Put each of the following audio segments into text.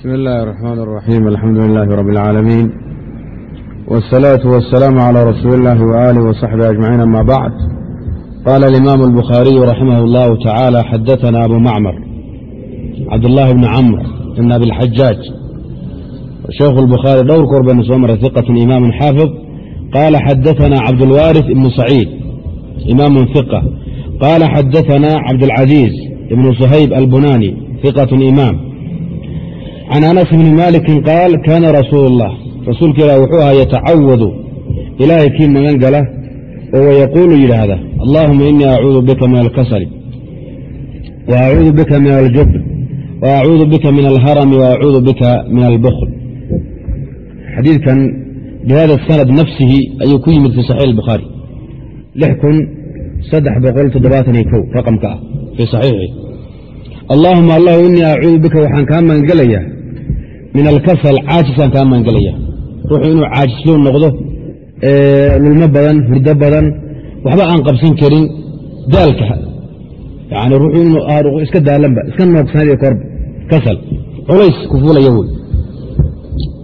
بسم الله الرحمن الرحيم الحمد لله رب العالمين والصلاة والسلام على رسول الله وآله وصحبه أجمعين أما بعد قال الإمام البخاري رحمه الله تعالى حدثنا أبو معمر عبد الله بن عمرو بن أبي الحجاج شيخ البخاري دور قرب بن سمر ثقة إمام حافظ قال حدثنا عبد الوارث بن سعيد إمام ثقة قال حدثنا عبد العزيز بن صهيب البناني ثقة إمام can anas bni maalikin qaal kaana rasuulu اllah rasuulka ilah wuxuu ahaa yatacawadu ilaahay kii magan gala oo wayaquulu yidhaahda allahuma inii acuudu bika min alkasali wa acuudu bika min aljubn wa acuudu bika min alharami wa acuudu bika min albukl xadiidkan bihada sanad nafsihi ayuu ku yimid fi saxiix kow raqamka ah fii saxiixi allaahuma allah inii acuudu bika waxaan kaa magangelayaa min alkasal caajisaan kaa magangelaya ruuxu inuu caajislow noqdo lulmo badan hurdo badan waxba aan qabsan karin daalka yani ruuxu inuu iska daalanba iska noogsanaiyo korba kasal culays ku fuulaya wey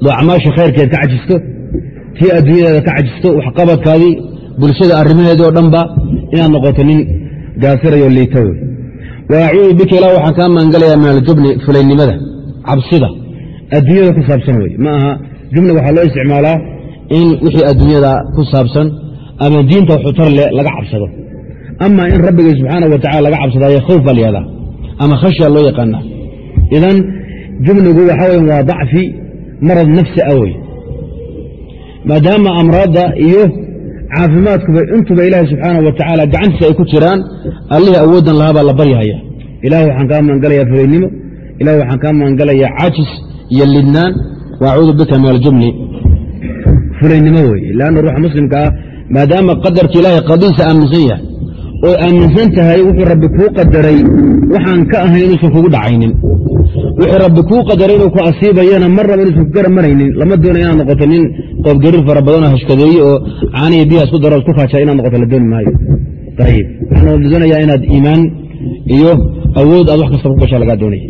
doo khayrkeed ka cajisto tii adduunyadeeda ka cajisto waxqabadkaadii bulshada arrimaheedii oo dhanba inaad noqoto nin gaasirayo liita wey wa acuudu bika ilah waxaan kaa magangelayaa min aljubni fulaynimada cabsida adduunyada ku saabsan wey ma aha jumla waxaa loo isticmaalaa in wixii adduunyada ku saabsan ama diinta xutar le laga cabsado. Ama in rabbigay subxaana wa tacala laga cabsadaayo khowf baa layihahdaa ama khashya loo yaqaana idan jumligu waxa weya waa dacfi marad nafsi a wey maadaama amraadda iyo caafimaadkuba intuba ilaahi subxaana wa tacaala gacantiisa ay ku jiraan allihii awooddan lahaa baa la baryahaya ilaah waxaan kaa magangalayaa fulaynimo ilah waxaan kaa magangalayaa caajis iyo lidnaan wa acuudu bika min aljubni. Fulaynimo wey lanna ruuxa muslimka ah maadaama qadarka ilaahay qadiisa aaminsan yahay oo aaminsan tahay wuxuu rabbi kuu qadaray waxaan ka ahayn inuusan kugu dhacaynin. Wixii rabbi kuu qadaray inuu ku asiibayana mar raba inuusan ku gara maraynin lama doona inaad noqoto nin qoobgariir fara badanoo hashkadeeye oo caanihi biyaha isku daro isku faaja inaad noqoto la dooni maayo. Ayib waxaan la doonayaa inaad iimaan iyo awood aad wax kasta ku gashaa lagaa doonaya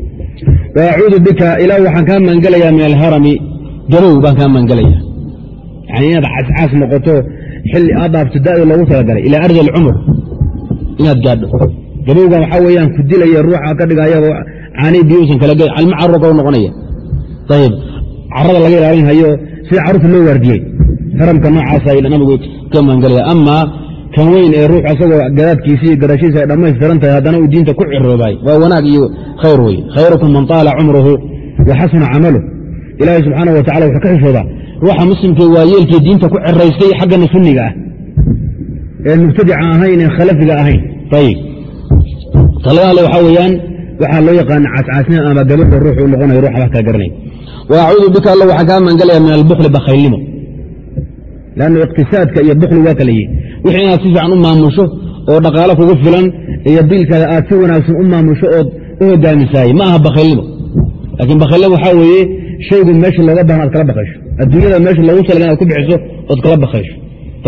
acuudu bika ilaah waxaan kaa magangelayaa min alharami gabow baan kaa magangelaya yani inaad cascaas noqoto xilli aad dhaafto da'da loogu talagalay ilaa ardi alcumur inaad gaadho gabowgan waxaa weeyaan ku dilaya ruuxa ka dhigayao caanii biyuusan kala gey calmo carro kau noqonaya ayib carada laga ilaalin hayo sida carruurta loo waardiyey haramka noocaasa nabigu ka magangelaya kan weyn ee ruux asagoo gadaadkiisi iyo garashiisa ay dhammaystiran tahay haddana uu diinta ku ciroobaay. Waa wanaag iyo khayr wey khayrukum man taala cumruhu wa xasuna camaluh ilaahay subxaana wa tacala wuxuu ka xishoodaa ruuxa muslimkee waayeelkee diinta ku ciraystay xaggana sunniga ah. Ee mubtadica ahayn ee khalafiga ahayn. Ayib taladaale waxaa weeyaan waxaa loo yaqaana cascaasnima ama gabadha ruuxu u noqonayo ruuxa wax kala garanay. Wa acuudu bika alla waxaan kaa magangelaya min albukli bakhaylnimo. Lannu iqtisaadka iyo bukli waa kala yihiin wixii inaad si fiican u maamusho oo dhaqaalo kugu filan iyo biilkaada aad si wanaagsan u maamusho ood u hogaamisaayey ma aha bakhaylnimo laakiin bakhaylnimo waxaa weeye shaygu meesha looga bahan aad kala bakaysho adduunyada meesha loogu talaga inaad ku bixiso ood kala bakaysho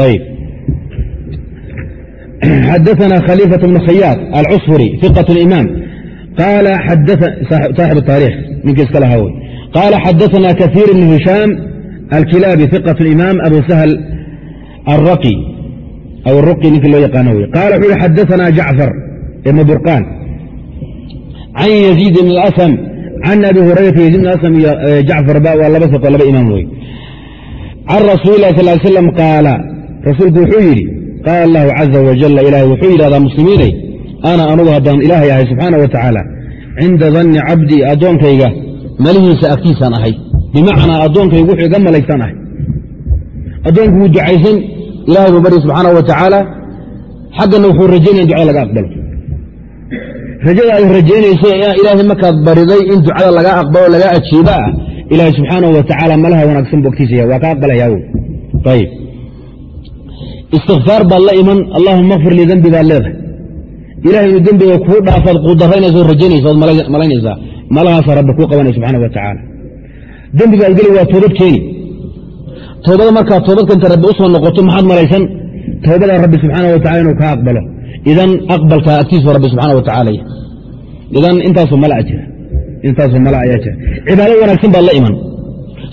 ayib xadaثna khaliifaة bn khayaad alcusfuri iqaة imaam qaala saaxib taarikh ninkii iska lahaa wey qaala xadaثna kaثيir bn hishaam alkilaabi iqaة imaam abu sahl alraqi aw aruqi ninkii loo yaqaano wey qaala wuxuu hi xadaثna jacfar ibn burqaan can yaziid bn اlasm can abi hurayrata yaziid bn asm iyo jacfar ba waa laba saqo laba imaam wey can rasuuli lah sal slam qaala rasuulku wuxuu yidhi qaala allahu caza wajala ilaahay wuxuu yidhahdaa muslimiinay ana anugu haddaan ilaahay ahay subxaana wa tacaala cinda danni cabdii addoonkayga malihiisa agtiisaan ahay bimacnaa addoonkaygu wuxuu iga malaysaan ahay addoonku wuu ducaysan ilahay buu barya subxaana wa tacaala xaggana wuxuu rajaynaya ducada laga aqbalo rajada ay rajaynaysa ilaahay markaad bariday in ducada laga aqbalo laga ajiiba ah ilaahay subxaanahu wa tacaala malaha wanaagsan bu agtiisaya waa ka aqbalayaa wy ayib istikfaar baad la iman allahuma akfir lii dembi baad leedahay. Ilahay inuu dembiga kuu dhaafaad quudaraynaysa od rajaynaysa ood malaynaysaa malahaasaa rabbi kuu qabanaya subxana wa tacaala. Dembi baad geli waa toobad keeni toobada markaad toobad keenta rabbi u soo noqoto maxaad malaysan towbada rabbi subxaana wa tacala inuu kaa aqbalo. Idan aqbalka agtiisu rabbi subxaana wa tacaala idan intaasu mala jira. Intaasoo mala ayaa jira. Cibaado wanaagsan baad la iman.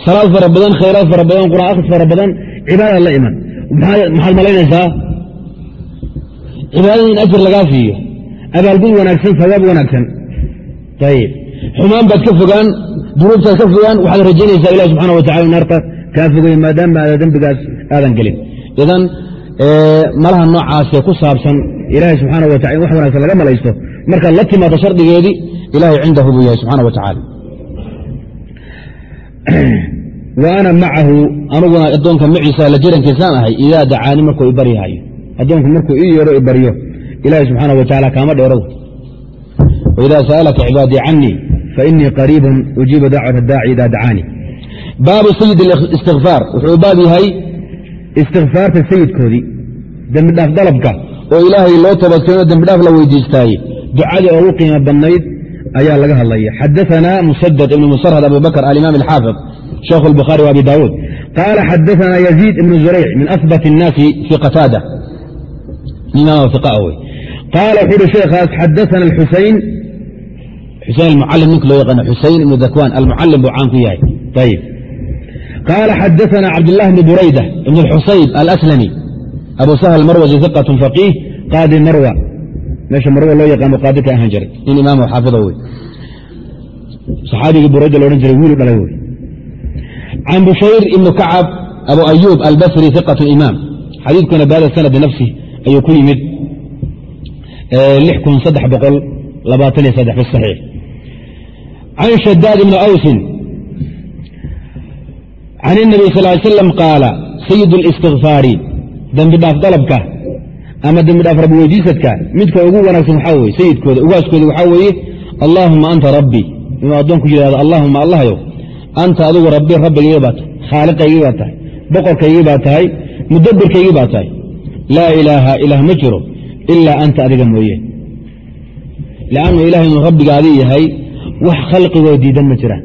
Salaad fara badan khayraad fara badan quraan akhris fara badan cibaadaad la iman. Maxaad malaynaysaa? Cibaadada in ajir lagaa siiyo abaalgud wanaagsan sawaab wanaagsan. Ayib xumaan baad ka fogaan dunuubtaad ka fogaan waxaad rajaynaysaa ilah subxana wa tacala naarta kaa fogay maadaama aada dembigaas aadan gelin. Idan malaha noocaasee ku saabsan ilaahay subxaana wa tacala in wax wanaagsan laga malaysto markaad la timaado shardigeedii ilahay cindahu buu yahay subxana wa tacaala wa ana macahu aniguna addoonka maciisa la jirankiisaan ahay idaa dacaani markuu ibaryahayo addoonku markuu ii yeero ibaryo ilaahay subxaana wa tacala kaama dheerow waidaa sa'alaka cibaadii canii fainii qariibun ujiibu dacwata daaci idaa dacaanii baabu sayid istikfaar wuxuu baab yahay istikfaarta sayidkoodii dembidhaaf dalabka oo ilaahay loo tabadkeeno dembidhaaf la weydiistaaye ducadii ugu qiimo badnayd ayaa laga hadlaya xadaana musadad ibn musarhad abu bakr alimaam alxaafid sheekh اlbukhaari w abi daawuud qaala xadaana yaziid ibn zurayc min asbat الnaasi fi qataada imaam iqa wey qaala wuxuu uhi sheekhaas xadaana xusayn xusayn almucalim ninka loo yaqaano xusayn ibnu dakwaan almucalim buu caan ku yahay ayib qaala xadaana cabdاllahi bn burayda ibn اxusayb alaslami abu sahl marwazi iqat faqiih qaadi marwa meesha marwa loo yaqaano qaadi ka ahaan jiray nin imaam xaafido wey saxaabigii burayda loodhan jiray wiilu dhalay wey can bushayr ibnu kacab abu ayuub albasri iqat imaam xadiidkuna bihada sanad binafsi ayuu ku yimid lix kun saddex boqol can الnabi sal ly slam qaala sayid اlistikfaari dembi dhaaf dalabka ama dembi dhaaf rabbi weydiisadka midka ugu wanaagsan waxaa weye sayidkooda ugaaskooda waxaa weeye allaahuma anta rabbi inuu addoonku yidhahdo allahuma allahyow anta adigu rabbi rabbigaygii baa tahay khaaliqaygii baa tahay boqorkaygii baa tahay mudabbirkaygii baa tahay laa ilaaha ilaah ma jiro ilaa anta adiga mooye liannu ilahay inuu rabbigaadii yahay wax khalqigoo diidan ma jiraan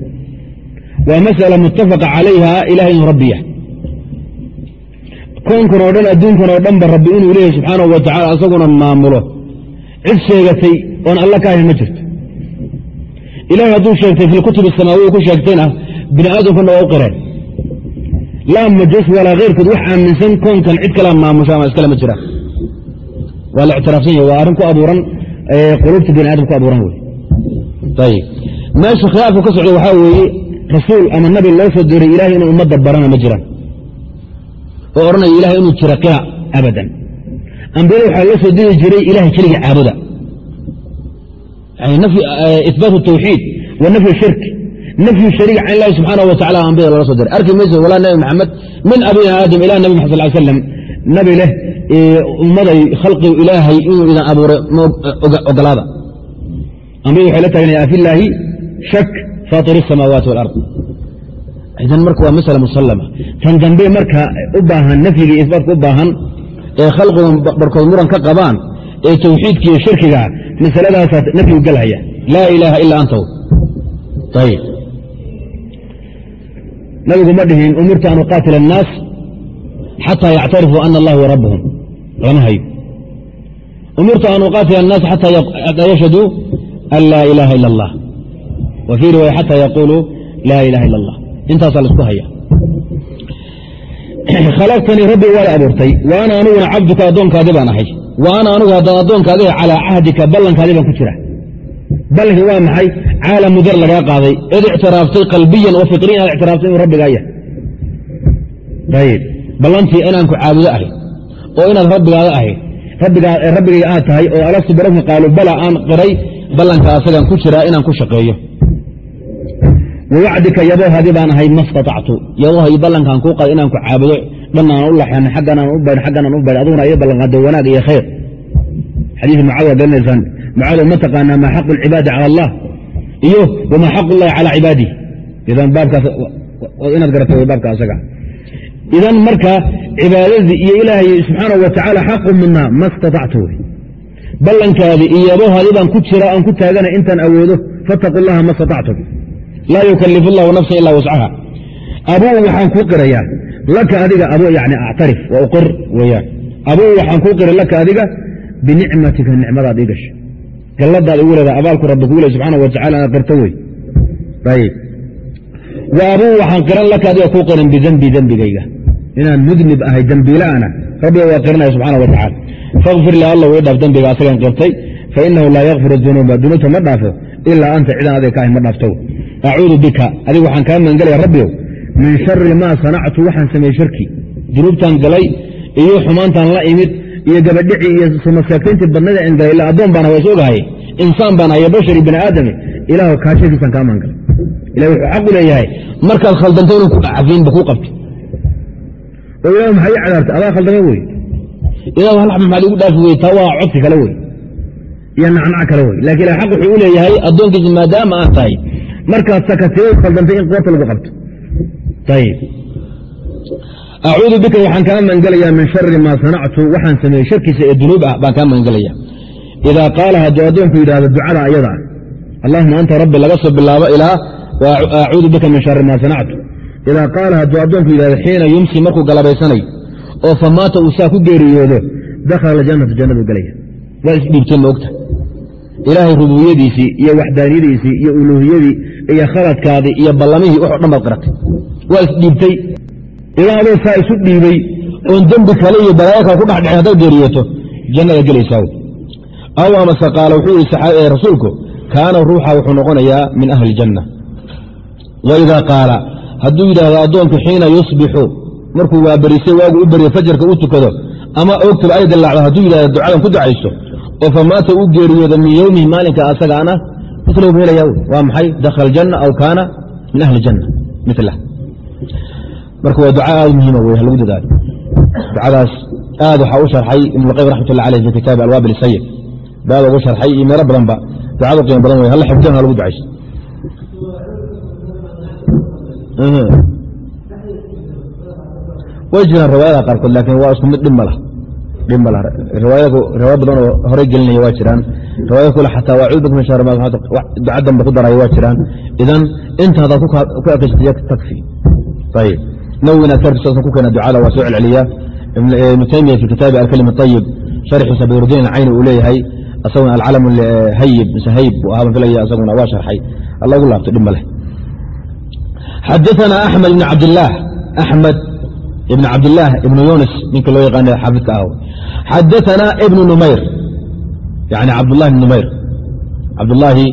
waa masala muttafaqa calayha ilahay inuu rabbi yahay. Koonkan oo dhan adduunkan oo dhanba rabbi inuu leeyahy subxaanahu wa tacala asaguna maamulo. Cid sheegatay oon alla ka ahayn ma jirto. Ilahay hadduu sheegtay fi lkutubi samaawiya ku sheegtayna bini aadamkuna waa u qireen. Laa majus walaa keyrkood wax aaminsan koonkan cid kala maamusho ama iskale ma jiraan waa la ictiraafsan yahy waa arrin ku abuuran qulubta bini aadam ku abuuran wey ayib meesha khilaafku ka socda waxaa weeye rasuul ama nabi loo soo diray ilahay inuu ummadda barana ma jiraan. Oo odhanaya ilahay inuu jira qira abadan. Ambiyada waxaa loo soo diri jiray ilahay keliga caabuda. Ibaat tawxiid wa nafyu shirk. Nafyu shariik can ilahi subxaanahu wa ambiyada loola soo diray. Arki mayso walaa nabi maxamed min abina aadam ila nabi maxad sal slam nabi leh ummaday khalqigu ilaahay inuu idan abuuray ogolaada. Ambiyada waxay la taagnayaa afilaahi shak faatir الsamaawaati wاlard idan marka waa masala musallama tan dambe marka u baahan nafyiga iyo isbaatka u baahan ee khalqigu barkood muran ka qabaan ee tawxiidka iyo shirkiga masaladaasaa nafyigu gelhaya laa ilaaha ila antaw ayib nabigu ma dhihin umirtu an uqaatila الnaas xataa yactarifuu ana allah huwa rabbuhum lama hayo umirtu an uqaatila الnaas xataa yashhaduu an laa ilaaha ila اllah wa fii riwaaya xata laa ilaha ila اllah intaasaa la isku haya khalaqtanii rabbi waa la abuurtay wa ana aniguna cabduka addoonkaadi baan ahay wa ana anigu haddaan addoonkaadi calaa cahdika ballankaadi baan ku jira ballankii waa maxay caalamu dar lagaa qaaday id ictiraaftay qalbiyan wa fitriyan aad ictiraaftay inuu rabbigaa yahay ayib ballantii inaan ku caabudo ahay oo inaad rabbigaada ahay rabbigayga aad tahay oo alastu barabka qaalu bala aan qiray ballanka asagaan ku jiraa inaan ku shaqeeyo wawacdika yabohadii baan ahay ma staactu yabohay ballankaan kuu qaday inaan ku caabudo dhanaan u laxan xagganaan u baydh xagganaan u baydh aduguna iyo ballanqaado wanaag iyo khayr xadiis mucaad waa garanaysaan mucaado ma taqaanaa maa xaqu lcibaadi cala allah iyo wamaa xaqu llahi calaa cibaadih idan baabkaas inaad garata way baabka asaga idan marka cibaadadii iyo ilaahay subxaana wa xaqu midnaa ma staactu ballankaadii iyo yabohadii baan ku jira aan ku taagana intaan awoodo fattaqu llaha ma staactum laa yukalif allahu nafsa ilaa wascaha abuu waxaan kuu qirayaa laka adiga abo yani actarif wa uqir weyaan abuu waxaan kuu qira laka adiga binicmatika nicmadaad ii gashay. Galladaad igu leedaha abaalku rabbi kugu le subxaana wa tacala inaad qirto wey ayib wa abuu waxaan qiran laka adiga kuu qiran bidembi dembigayga inaan mudnib ahay dembiilaana rabbiga waa qiranaya subxaana wa tacala fakfir li alla way dhaaf dembiga asagan qirtay. Fainahu laa yakfir dunuuba dunuubta ma dhaafo ilaa anta cidan adig ka ahy ma dhaafto acuudu bika adigu waxaan kaa magangelaya rabbiyow min shari maa sanactu waxaan sameeyey sharki dunuubtaan galay iyo xumaantaan la imid iyo gabadhici iyo sumaseegtayntii badnada aan galay ila addoon baan waa is ogahay insaan baan ahay bashari bani aadame ilaah kaa sharkiisaan kaa magangalay ilah wuxuu xaq u leeyahay markaad khaldantay inuu ku cafiinba kuu qabto oo ilah maxaa ii cadaartay adaa khaldamay wey ilah hal xaba maxaad igu dhaafi wey taa waa codsi kale wey iyo nacnac kale wey laakiin ilah xaq wuxuu u leeyahay addoonkiisa maadaama aad tahay markaad sakatay khaldantay in qoorta lagu qabto. Acuudu bika waxaan kaa magangelayaa min shari maa sanactu waxaan sameeyey sharkiisa ee dunuub ah baan kaa magangelaya idaa qaala hadduu addoonku yidhahdo ducada ayada ah allahuma anta rabbi laga soo bilaabo ilaa acuudu bika min shari maa sanactu. Idaa qaala hadduu addoonku yidhahdo xiina yumsi markuu galabaysanayo oo famaata uu saa ku geeriyoodo dakhala aljannata jannadu gelaya waa isdhiibtay maogta ilaahay rububiyadiisii iyo waxdaaniyadiisii iyo uluuhiyadii iyo khaladkaadii iyo ballamihii waxo dhan baad waa isdhiibtay. Idaa adoo saa isu dhiibay oon dembi kale iyo balaayo kale ku dhexdhexay haddaad geeriyooto jannada gelaysaa aw amase qaala wuxuu yihi rasuulku kaana ruuxa wuxuu noqonayaa min ahli iljanna wa idaa qaala hadduu yidhaahdo addoonku xiina yusbixu markuu waabarisay waagu u baryo fajarka u tukado ama oogtaba ay dillaacdo hadduu yidhahdo ducadan ku ducayso oo famaata uu geeriyoodo min yowmihi maalinka asagaana milahu bu helaya waa maxay dakhala aljanna aw kaana min ahli janna milah marka waa duca aad muhiima wey ha lagu dadaalo ducadaas aad waxaa u sharxay ibnulqayim raxmatullah aleyh fi kitaabi alwaabil sayid baada ugu sharxay iyo meelo badanba ducadu qiimo badan wey halla xifdiyan ha lagu way jiraan riwaayada qaarkood laakiin waa isku mid dhib lah dhib ma lah riwaayadu riwaaya badan oo horey gelinaya waa jiraan. Riwaaya kule xataa waa cuud min shar duca danba ku daraya waa jiraan. Idan inta ku ekaysta takfi. Ayib nawwin adkarkiisa ku keena ducada waa soo celceliya. Ibnu taymiya fi kitaabi alkalim ayib sharxiisa bayrudiin cayni uu leeyahay asaguna alcalam hayib mise hayb ahaban filaya asaguna waa sharxay. Alla ugu laabto dhib xadaana axmed ibn cabdilaah axmed ibn cabdilaah ibnu yunis ninka loo yaqaana xaafidka ah. Xadaana ibnu numayr yani cabdulahi ibn numayr. Cabdulaahi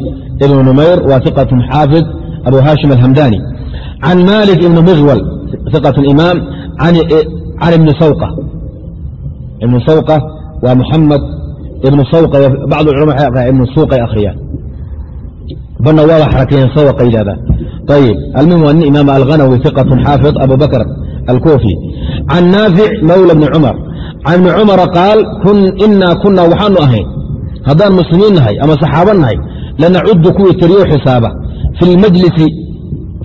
ibnu numayr waa iqatun xaafid abu hashim alhamdani. Can malik ibn miwal iqat imaam. Can ibni sawqa. Ibnu sawqa waa muxamed ibnu sawqa bacd culama ibnu suuqay akhriyaan. Bana waaba xarakeeyeen sawqa yidhahdaan ayib almuhim waa nin imaam alghanawi iqatun xaafid abu bakr alkufi can naafic mawla bni cumar can ibni cumara qaal inaa kuna waxaanu ahayn haddaan muslimiin nahay ama saxaaba nahay lanacudu kuwii tiriyo xisaaba fi lmajlisi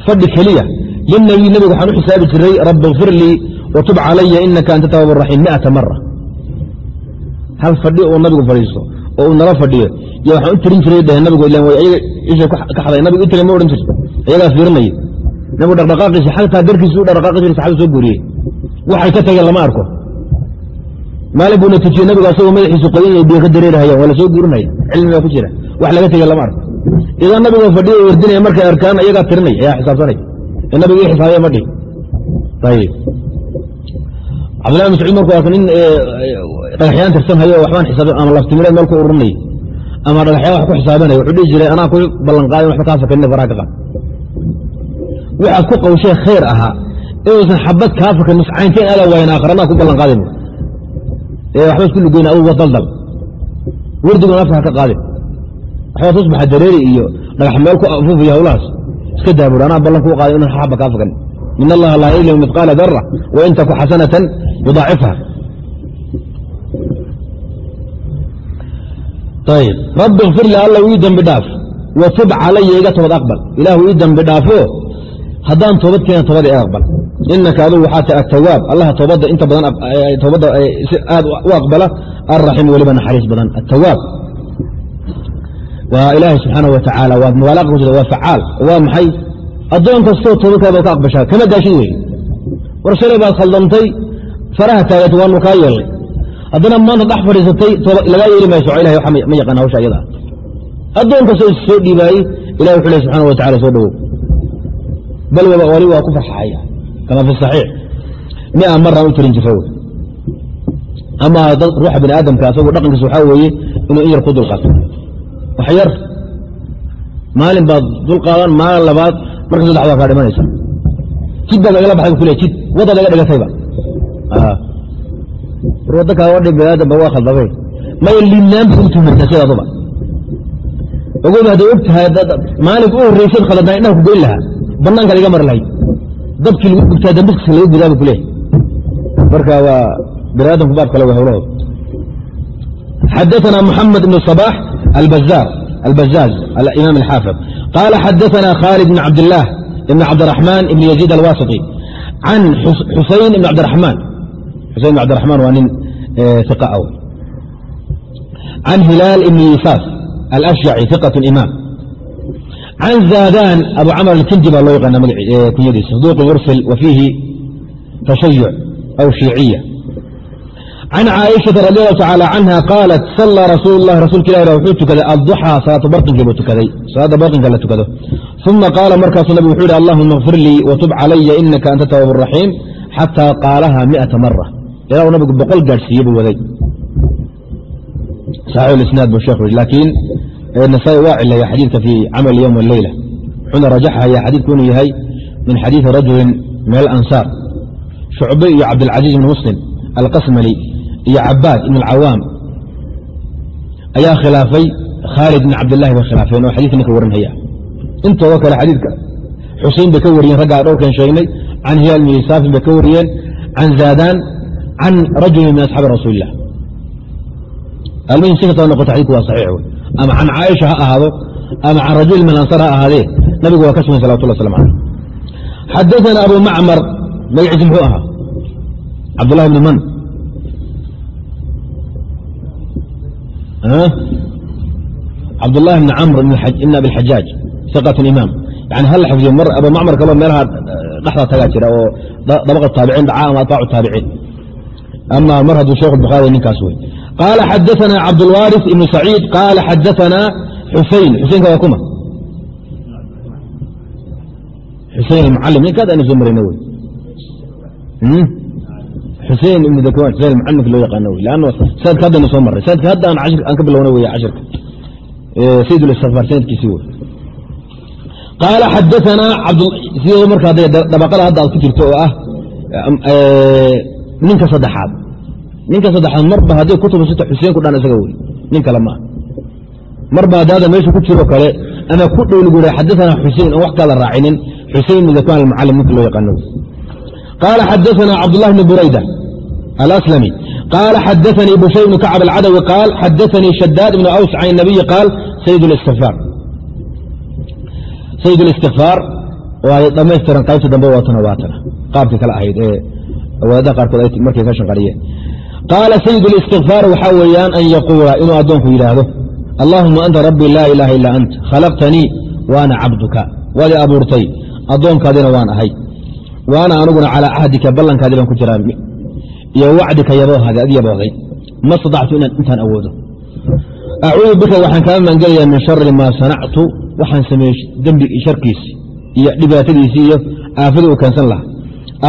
fadhi keliya lilnabiy nebiga waxaan u xisaabi jiray rabbi ikfir lii watub calaya inaka anta tawaab raxiim miata mara hal fadhi uu nabigu fadhiisto oo uu nala fadhiyo yo waxaan u tirin jiray dheh nabigu ilan way ayaga ishay ka xaday nabigu u tiray ma odhan jirto ayagaa fiirinaya nabigu dhaqdhaqaaqiisa xataa garkiisa u dhaqdhaqaaqi jiray saxaabada soo guuriyey. Waxay ka tageen lama arko. Maalin buuna tujiyey nabigu asagoo madaxiisu qoyan biyo ka dareerahayaan waa la soo guurinaya cilmigaa ku jira. Wax laga tegey lama arko. Idan nabigoo fadhiyo wardinaya markay arkaan ayagaa tirinay ayaa xisaabsanay. Ee nabiga ii xisaabaya ma dhihi ayib cabdillahi mascuud markuu arka nin dhagaxyaan tirsan hayo waxbaan xisaabin ama laftimireed meel ku ururinay ama dhagaxyaan wax ku xisaabanaya wuxuu dhihi jiray anaa ku ballan qaadan waxba kaa fakarina faraha ka qaad waxaad ku qawshee khayr ahaa inuusan xabad kaa nuscaynteen aada waayan aakharanaa ku ballan qaadin. Ee waxba isku lugoyn adugu daldal. Wardigu nafta ha qaadin. Waxbaa tusbaxa dareeri iyo dhagax meel ku afuufiyo hawlahaas. Iska daabur anaa ballan kuu qaaday inuusan xaba kaa fakarin in allaha laa yadlimu midqaala dara wain taku xasanatan yudaacifha rabbi ikfir li alla ii dembi dhaaf watub calaya iga toobad aqbal. Ilaahu ii dembi dhaafo haddaan toobad keena toobada i aqbal. Inaka adugu waxaa ta atawaab allaha toobadda inta badan toobadda aad u aqbala alraxiim weliba naxariis badan. Atawaab waa ilaahay subxaana wa tacaala waa mubaalaqa ku jirta waa facaal waa maxay? Addoon kastoo toobadkaada ka aqbashaa kama gaashin wey war shalay baad khaldantay faraha taagatay waanu kaa yeelnay. Haddana maanta dhex fadhiisatay lagaa yeeli mayso ilahay ma yaqaan hawsha iyada addoon kastoo is dhiibaayey ilahi wuxu leh subxana wa soo dhowow bal wali waa ku farxaxaya kama fi saxiix mia maraan u tirin jira ama ruuxa bani aadamka asagu dhaqankiisa waxaa weeye inuu in yar ku dulqaato wax yar maalin baad dulqaadan maalin labaad marka saddex waa kaa dhimanaysa jid baad lagala baxay kule jid waddaad laga dhigatayba wadda kaa wadhi bani aadamba waa khaldamay maya liimnaanba u sidaaduba ogoba hadday og tahay u horraysayd khaladnaa indhaha ku goyn lahaa banaanka laga mar lahay dabkii lagu gubtaa dambiska laga gudaaba kuleh marka waa biniaadamku baab kale wa howlahooda xadaana muxamed ibn صabax albazaaz alimaam alxaafid qaala xadaana khaalid ibn cabdilaah ibn cabdiraxmaan ibn yaziid alwasiti can xusayn ibn cabdiramaan xusayn ibn cabdiraxmaan waa nin eh, iqa aw. Can hilaal ibn yisaaf alashjaci iqat imaam can zaadaan abu camr alkindi baa loo yaqaana kunyadiisa saduuqi urfil wa fiihi tashayuc aw shiiciya can caaishata radi allahu tacaala canha qaalat sallaa rasuul lah rasuulka ilah wuxuu tukaday adduxaa salaata barqinkiibuu tukaday salaadda barqinka la tukado uma qaala markaasuu nabigu wuxuu yihi allahuma kfir lii watub calaya inaka anta tawaab raxiim xataa qaalaha miata mara ilaa uu nabigu boqol gaadhsiiye buu waday saxiixulisnaad buu sheekhu yihi laakiin nasaa-i waa cileeya xadiidka fii camal yowm waleyla wuxuuna rajaxaya xadiidku inuu yahay min xadiidi rajulin min alansaar shucbe iyo cabdilcaziiz bn muslim alqasmali iyo cabaad ibn alcawaam ayaa khilaafay khaalid ibn cabdillahi bay khilaafeen oo xadiidka ninka warinhaya intooda kale xadiidka xusein bay ka wariyeen raggaa dhowrkan sheegnay can hiyaal ibn isaafin bay ka wariyeen can zaadaan can rajulin min asxaabi rasuuli almuhim si kastaba noqoto xadidku waa saxiix ama can caaisha ha ahaado ama can rajul min ansar ha ahaadee nabigu waa ka sugan salawatullah aslam aleh xadaana abu macmar magaciisi muxuu ahaa? Cabdulahi bni man cabdulahi bni camr ibn abi اlxajaaj iqat imaam. Yani hal xifdiyo mar abu macmar kaloo meelaha dhexdaa tagaa jira oo dabaq taabiciin dhaca ama atbaac taabiciin. Ama mar hadduu sheekh bukhaari ninkaas wey qaala xadaثana cabdاlwaariث ibn saciid qaala xadaثana xusein xuseynka waa kuma xusein almucalim ninkaad aynu soo marayna wey xusein ibn dakwan xusein mucalimka loo yaqaano wey lanno sanadka haddaynu soo marray sanadka hadda aan ka bilowna wey cashirka sayid اlistikfaar sanadkiisii wey qaala xadaثana sidooda marka dabaqada hadda aad ku jirto oo ah ninka saddexaad ninka saddexaad marba hadday kutubu sita xuseen ku dhan isaga wey nin kale maa marba haddaada meesha ku jiroo kale ama ku dhow lagu yidhaha xadaana xusein oon wax kaala raacinin xusein bn almucalim ninka loo yaqaano. Qaala xadaana cabdullah bni burayda alaslami. Qaala xadaanii bushay bnu kacab alcadawi. Qaal xadaanii shadaad ibnu aws can nabiyi qaal sayd listikfaar waay dhamaystiran qaybta dambe waatana waatana. Qaabka kale ahayd ee wadaadaha qaarkood markay ka shanqariyeen qaala sayid اlistikfaar waxaa weeyaan an yaquula inuu addoonku yidhaahdo allaahuma anta rabbi laa ilaaha illa ant khalaqtanii wa ana cabduka waad i abuurtay addoonkaadina waan ahay waana aniguna calaa cahdika ballankaadii baan ku jiraa iyo wacdika yaboohaada ad yabooday ma staactu intaan awoodo acuudu bika waxaan kaa maangelayaa min shari maa sanactu waxaan sameeyey dembigi sharkiisi iyo dhibaatadiisii iyo aafadii uu keensan lahaa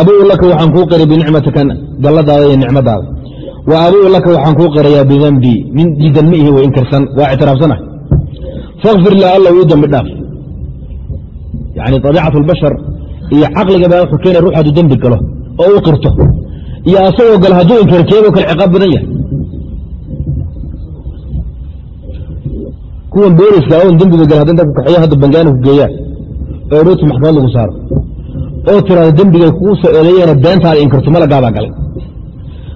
abuu laka waxaan kuu qiray binicmatika galladaada iyo nicmadaada wa abuu laka waxaan kuu qirayaa bidembii min diidan ma ihi way inkirsan waa ictiraafsanah. Fakfir la alla ii dembi dhaaf. Yani abiicat اlbashar iyo caqligaba wuxuu keenaya ruux hadduu dembi galo oo u qirto. Iyo asagoo gale hadduu inkiro keebuu kale ciqaab badan yahay. Kuwan booliska oon dembiga gale dadku kaxeeya hadda bangaana ku geeyaan oo rooti maxkamad lagu saaro oo tiraado dembigay kuu soo eedeeyeena beentaada inkirto malagaadaa galay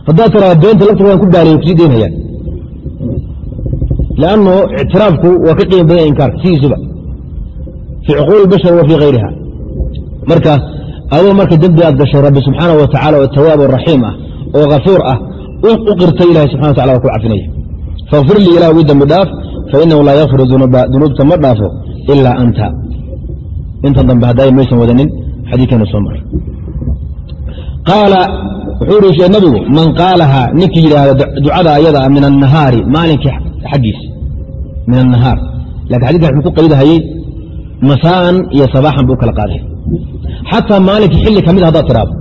haddaad tiraado beenta laftiga waan ku gaaleeyo ku sii daynayaan lanno ictiraafku waa ka qiimi badan inkaarka sidiisuba. fii cuquuli bashar wa fii hayriha marka adoo marka dembi aad gashay rabbi subxaana wa tacala oo tawaab raxiim ah oo kafuur ah u qirtay ilahi subxana watacala waa ku cafinaya fakfir lii ilah ii dembi dhaaf fainahu laa yakfiru dunuuba dunuubta ma dhaafo ilaa anta inta dambe hadday maysan wadanin xadiikeena soo maray qaala wuxuu iri nabigu man qaalahaa ninkii yidhaahda ducada ayada min annahaari maalinkii xaggiisa min annahaar. Lakin xadidkan wuxuu ku qaydahayey masaa'an iyo sabaaxan buu kala qaaday. Xataa maalinkii xilli ka mid haddaad tiraado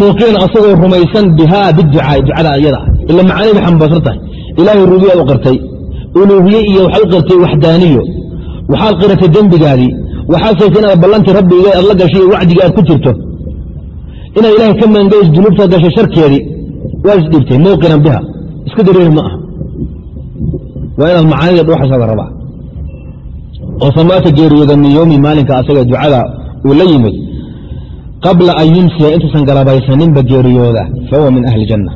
muuqinan asagoo rumaysan bihaa biducaa ducada iyada ila macaani bay xambaarsan tahay. Ilaahay rubiyaad u qirtay uluuhiye iyo waxaad u qirtay waxdaaniyo. Waxaad qiratay dembigaadii waxaad sheegtay inaad ballantii rabbiga aad la gashay iyo wacdiga aad ku jirto inaad ilaahay ka maangays dunuubtaad gashay sharkeedii waa isdhiibtay muuqinan biha. Iska dareeri ma aha. Waa inaad macaanida dhuuxasaada rabaa. Oo samaata geeriyooda min yowmi maalinka asaga ducada uu la yimid qabla an yumsiya intuusan galabaysaninba geeriyooda fahuwa min ahli janna.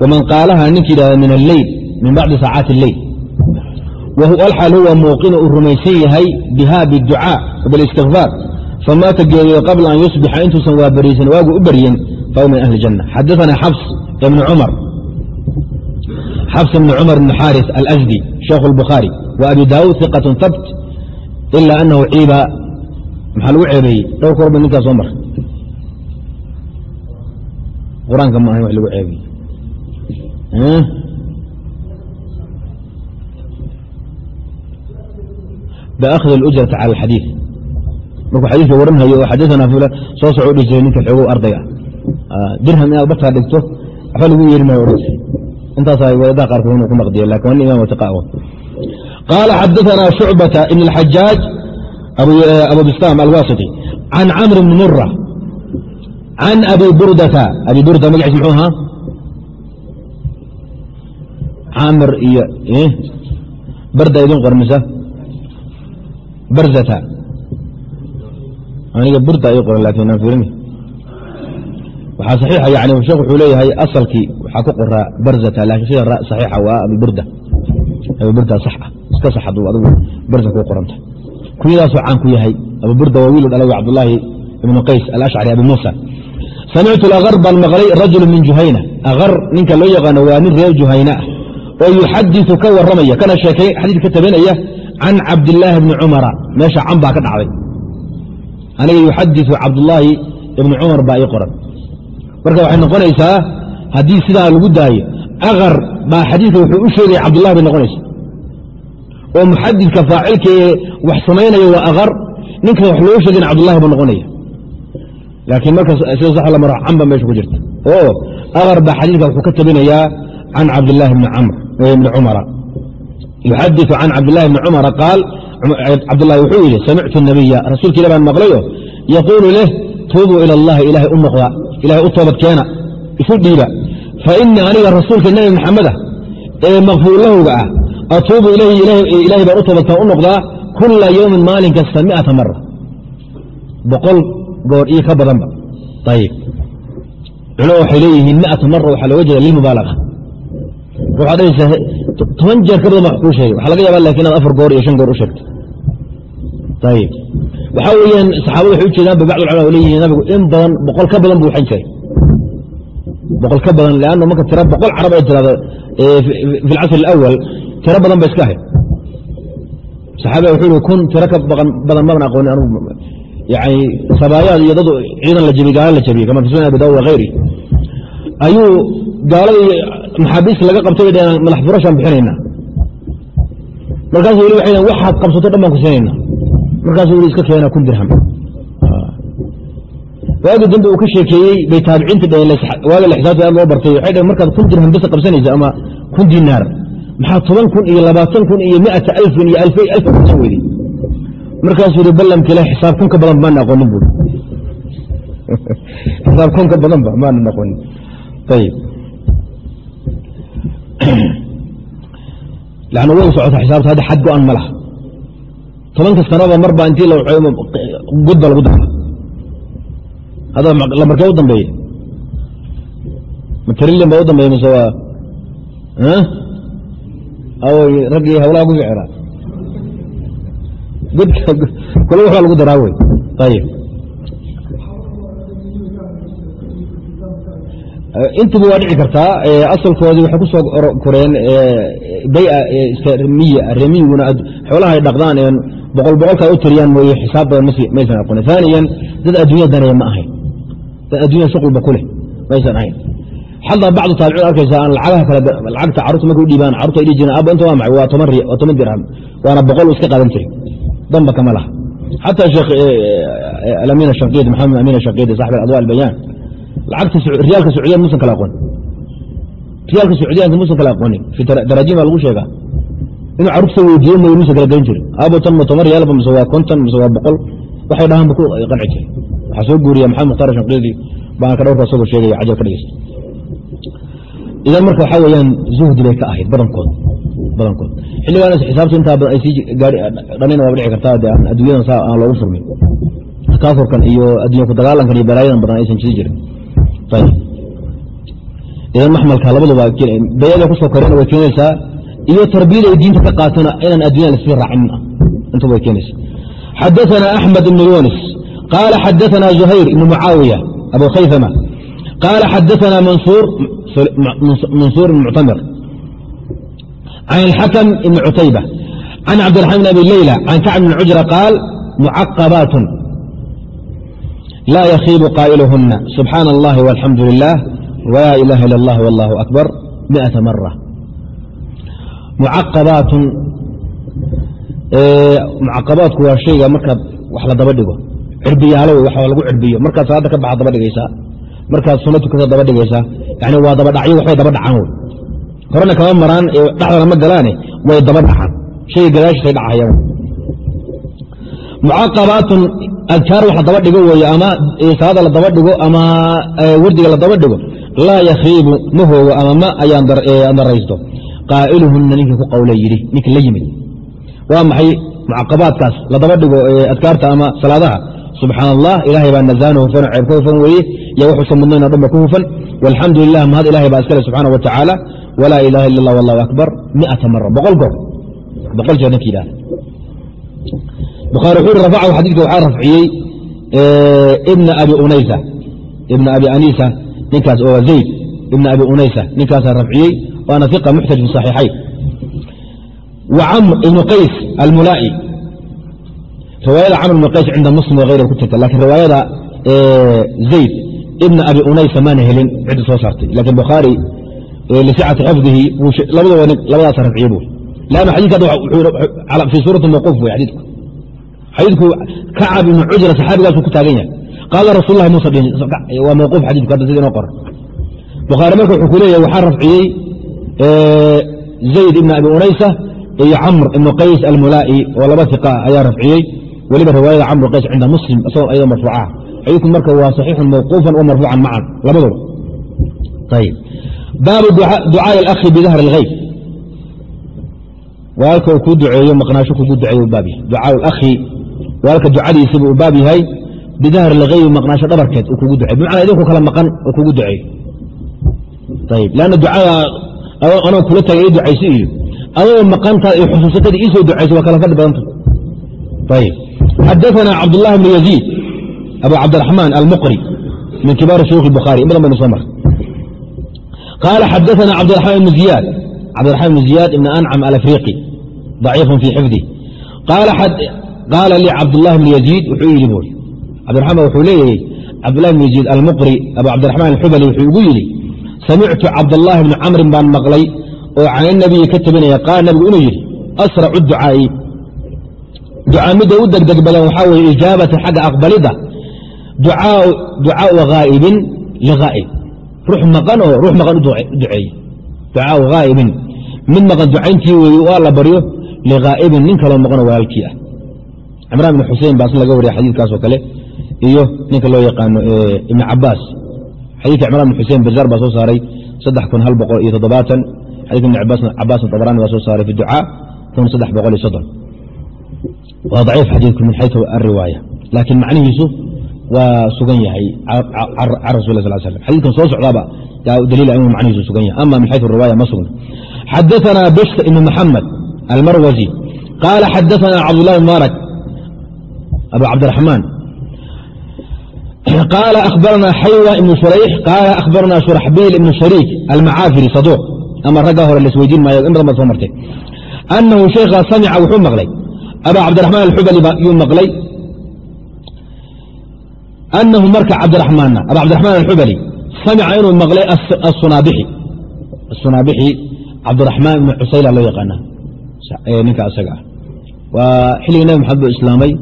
Waman qaalaha ninka yidhahda min alleyl min bacdi saacaati alleyl alxaal huwa muuqinu uu rumaysan yahay biha biducaa wbilistikfaar famaata geeriyooda qabla an yusbixa intuusan waa beriisan waagu u beryin fahuwa min ahli janna xadaana xabs ibnu cumar xabs ibn cumar bn xaaris alasdi sheekhu اlbukhaari wa abi daawuud iqatun habt ila anahu ciiba maxaa lagu ceebeeyey dhowr korba ninkaa soo mara qur'aanka ma ahayn wax lagu ceebeeyey biakhdi اlujrati cala alxadiid markuu xadiidka waranhayo oo xadaana fulan soo soco dhihi jiray ninka xoogow ardayga ah. Dirham inaad bartaa dhigto waxba lagu yeeri maayo odhan jiray intaas wadadaa qaarkood inuu ku naqdiya laakiin waa nin imam tiqaao qaala xadaana shucbata ibn اlxajaaj abu bistaam alwasiti can camr bni mura can abi burdata. Abi burda magaciis muxuu ahaa? Camr iyo barda idin qormisa barzata aniga burda ii qoran laakiin aan fiirin waxaa saxiixa yani sheekh wuxuu leeyahay asalkii waxaa ku qoraa barzata laakiin sida saxiixa waa abiburda abiburda sax ah. Iska sax hadduu adigu barza ku qoranta. Kunyadaasuu caan ku yahay abiburda waa wiilu dhalay cabdullaahi ibnu qays alashcari abi muusa. Samictu agar baan maqlay rajulu min juhayna. Agar ninka loo yaqaano waa nin reer juhayna ah. Oo yuxadiثu ka waramaya kana xadiid ka tabanaya can cabdilaahi bni cumara. Meesha can baa ka dhacday aniga yuxadiثu cabdullaahi ibni cumar baa ii qoran. Marka waxay noqonaysaa haddii sidaa lagu daayo akar baa xadiidka wuxuu u sheegaya cabdullahi bay noqonaysa oo muxadidka faacilka ee wax samaynaya waa akar ninkan wax loo sheegayna cabdullahi buu noqonaya. Laakiin marka sida sax la maro canba meesha ku jirta. Oo akar baa xadiidka wuxuu ka tabinayaa can cabdillaahi bni cumara yuxadiثu can cabdillahi bni cumara qaal cabdullahi wuxuu yidhi samictu nabiya rasuulka ilah baan maqlayo yaquulu leh tuubuu ila allahi ilahay u noqda ilahay u toobad keena isu dhiiba fa inii aniga rasuulka nebi maxameda ee makfuurlahowga ah atuubu ilayhi ilahay baan u toobadkeen u noqdaa kula yowmin maalin kasta miata mara boqol goor iyo ka badanba ayib culama waxay leeyihiin miata mara waxaa looga jeeda lilmubaalaga waxaad dhahaysaa toban jeer ka badan ba kuu sheegay. Waxaa laga yaaba laakiin inaad afar goor iyo shan goor u ayib waxaa weeyaan saxaabada waxay u bacd ulcama o leeyihiin nabigu in badan boqol ka badan buu waxan jiray. Boqol ka badan leanna marka tira boqol carab ay tirahdo fi alcasr alawal tiro badan ba iska ahayd. Saxaabiga wuxuu yihi kun tiro ka badan maban aqooni anugu yani sabaayaad iyo dad ciidan la jebiyey gaala la jebiyey kama fi sunan abi daawud wagayri ayuu gaaladii maxaabiista laga qabtay bay dhaheen madax furashaan bixinaynaa markaasuu yidhi waxay dhaheen waxaad qabsato dhan baan ku siinaynaa markaasuu yidhi iska keena kun dirham. Waagi dambe uu ka sheekeeyey bay taabiciinta dhaheen waaga la xisaabta loo bartay. Waxay dhaheen markaad kun dirham bisa qabsanaysa ama kun dinaar maxaa toban kun iyo labaatan kun iyo miata alfin iyo alfay alfa kusan weyday markaasuu yidhi ballamka xisaab kun ka badan maana aqoonin buuri xisaab kun ka badanba maana aqoonin lanna way socota xisaabta hadda xad go-an ma laha tobanka sanaba marba intii god ba lagu dara hadda lamarkee u dambeeye matrilin ba u dambeeye mise waa awey raggii hawlaha ku ficira kula waxbaa lagu daraa wey ayib intuba waa dhici kartaa asalkoodii waxay ku soo koreen baya miya remiyiguna xoolaha ay dhaqdaan boqol boqolka u tiriyaan mooye xisaab badan maysan aqoonin aaniyan dad adduunya daneeya ma ahayn. Dad addunya shuqulba ku maysan ahayn. Xataa bacdu taabiciin arkaysa aan lacagaha lacagta carruurta markay u dhiibaan carruurta ay dhihi jireen abba inta waa maxay? Waa toban dirham waana boqol iska qaadan jiray. Danba kama laha. Xataa sheekh alamin shaqiidi maxamed amin shaqiidi saxib adwa albayaan riyaalka sacuudiyan musan kala aqoon. Riyaalka sacuudiyanka musan kala aqoonin fi daraajin baa lagu sheegaa. Inuu carruurta weydiiyo mooye musan kala garan jirin. Aabo tan ma toban riyaalba mise waa konton mise waa boqol. Waxay dhahaan bu ku qanci jiray. Waxaa soo guuriya maxamed mukhtaar shaqiidi baan ka dhowrka asagoo sheegaya cajab ka dhegeysta idan marka waxaa weeyaan zuhdi bay ka ahayd badankood badankood. Xilligaans xisaabta intaa badan ay sii dhanina waaba dhici kartaa adduunyadan saa aan loogu furmin. Takaasurkan iyo addunya ku dagaalankan iyo balaayadan badan aysan jiri jirin idan maxmalka labaduba bayada kusoo korena way keenaysaa iyo tarbiyada ay diinta ka qaatana inaan addunyada lasii raacinin ah intuba way keenaysa xadaثana axmed ibnu yunis qaala xadaثana zuhayr ibnu mucaawiya abu khayثama qaala xadaثana mansuur منصور بن معتمر عن الحكم بن عتيبة عن عبد الرحمن بن أبي ليلى عن laa yakhiibu qaa'iluhuna subxaana allahi walxamdu lilah walaa ilaha ila allah wallahu akbar miata mara mucaqabaatun mucaqabaadku waa shayga markaad wax la daba dhigo cirbiyaalo wey wax lagu cirbiyo markaad salaada ka baxa daba dhigaysaa markaad sunno tukata daba dhigaysaa yani waa dabadhacyo waxbay daba dhacaan wey horena kama maraan dhexdana ma galaane way daba dhacaan shayga gadaashiisay dhacayaan mucaqabaatun adkaar wax daba dhigo weeye ama salaada la daba dhigo ama wardiga la daba dhigo laa yakhiibu ma hoogo ama ma ayaan daraysto qaa'iluhunna ninkii ku qawla yidhi ninkii la yimid. Waa maxay mucaqabaadkaas la daba dhigo adkaarta ama salaadaha? Subxaan allah ilahay baa nazaano hufan ceeb ka hufan weeye iyo wuxuusan mudnayn o dhan ba ku hufan. Walxamdu lilah mahad ilahay baa iskale subxaana wa tacaala. Walaa ilaha ila allah wallahu akbar miata mara boqol goor. Boqol jeer ninka yidhahda bukhaari wuxuu uri rafacahu xadiidka waxaa rafciyey ibna abi unaysa ibna abi anisa ninkaas oo zayd ibna abi unaysa ninkaasaa rafciyey waana iqa muxtaj fi saxiixayn wa camr ibnu qays almulaa'i riwaayada camr ibn qays cinda muslim wغayr ku jirta laakiin riwaayada zayd ibna abi unaysa maana helin cidda soo saartay laakiin bukhaari lisicati xifdihi labadaas rafciye bu lanna xadika fii suurati mawquuf wey xadiidku xadiidku kacab ibn cujra saxaabigaasu ku taagan yahay. Qaala rasuulahi musa waa mawquuf xadiiku hadda sida inoo qoran. Bukhaari marka wuxuu ku waxaa rafciyey zayd ibn abi unaysa iyo camr ibn qays almulaa'i oo laba iqa ayaa rafciyey. Weliba riwaayada camr qays cinda muslim isagoo ayadoo marfuucah ah. xadiidku marka waa saxiixun mawquufan wa marfuucan macan labaduba. Ayb baabu ducaai alakhi bidahri alhayb waalka uu kuu duceeyo maqnaasho kugu duceeyo baab ducaa akhi walaalka ducadiisaba uu baab yahay bidahr lhaybi maqnaansho dhabarkeed uu kugu ducey bimacnaa idinkoo kala maqan oo kugu duceey ab anna ducada anoo kula taga i ducayso iyo adagoo maqantaad ay xusuusatad ii soo ducayso waa kala fadhi badanta. Ayb xadaana cabdulahi bn yaziid abu cabdiraxmaan almuqri min kibaari shuyuukh bukhaari in badan baynu soo mara qaala xadaana cabdiramaan ibn ziyaad cabdiraxmaan ibn ziyaad ibn ancam alafriiqi daciifun fii xifdih qaala lii cabdulahi bn yajiid wuxuu yii buui cabdiamaan wuxuu leeyay cabdulahi bn yajiid almuqri abu cabdiraxmaan alxubali wuxuu igu yidhi samictu cabdallaahi bni camrin baan maqlay oo cananabiyi ka tabinaya qaala nabigu inuu yidhi asracu ducaa'i ducaa midda u degdeg badan waxaa weye ijaabata xagga aqbalidda ducaau haa'ibin lihaa'ib ruux maqan oo ruux maqan u ducaau haa'ibin mid maqan ducayntii weeye waa la baryo lihaa'ibin nin kaloo maqanoo walaalkii ah cimraan bn xusein baa laga wariya xadiikaasoo kale iyo ninka loo yaqaano eh, ibn cabaas xadika cimran bn xusein bazaar baa soo saaray xadika ibn cabaasna abraani baa soo saaray fi ducaa waa daciif xadiiku min xayu ariwaaya laakiin macnihiisu waa sugan yahay can rasul sal slam xadiikan soo socdaaba daliila ah inuu macnihiisu sugan yahay. Ama min xayu riwaaya ma sugna xadaana bist ibn maxamed almarwazi qaala xadaana cabdulahi mubarak abu cabdiraxmaan qaala ahbarana xaywa ibnu shurayx qaala ahbarana shuraxbiil ibnu shariik almacaafiri saduuq ama ragga hore lasweydiin maayo in badan baad soo martay annahu sheekhaa samica wuxuu maqlay abaa cabdiraxmaan alxubali yuu maqlay anahu marka cabdiraxmaanna aba cabdiraxmaan alxubali samica inuu maqlay asunaabixi cabdiraxmaan ibnu cusayla loo yaqaana ninka isaga ah waa xilligii nabi maxamed buu islaamay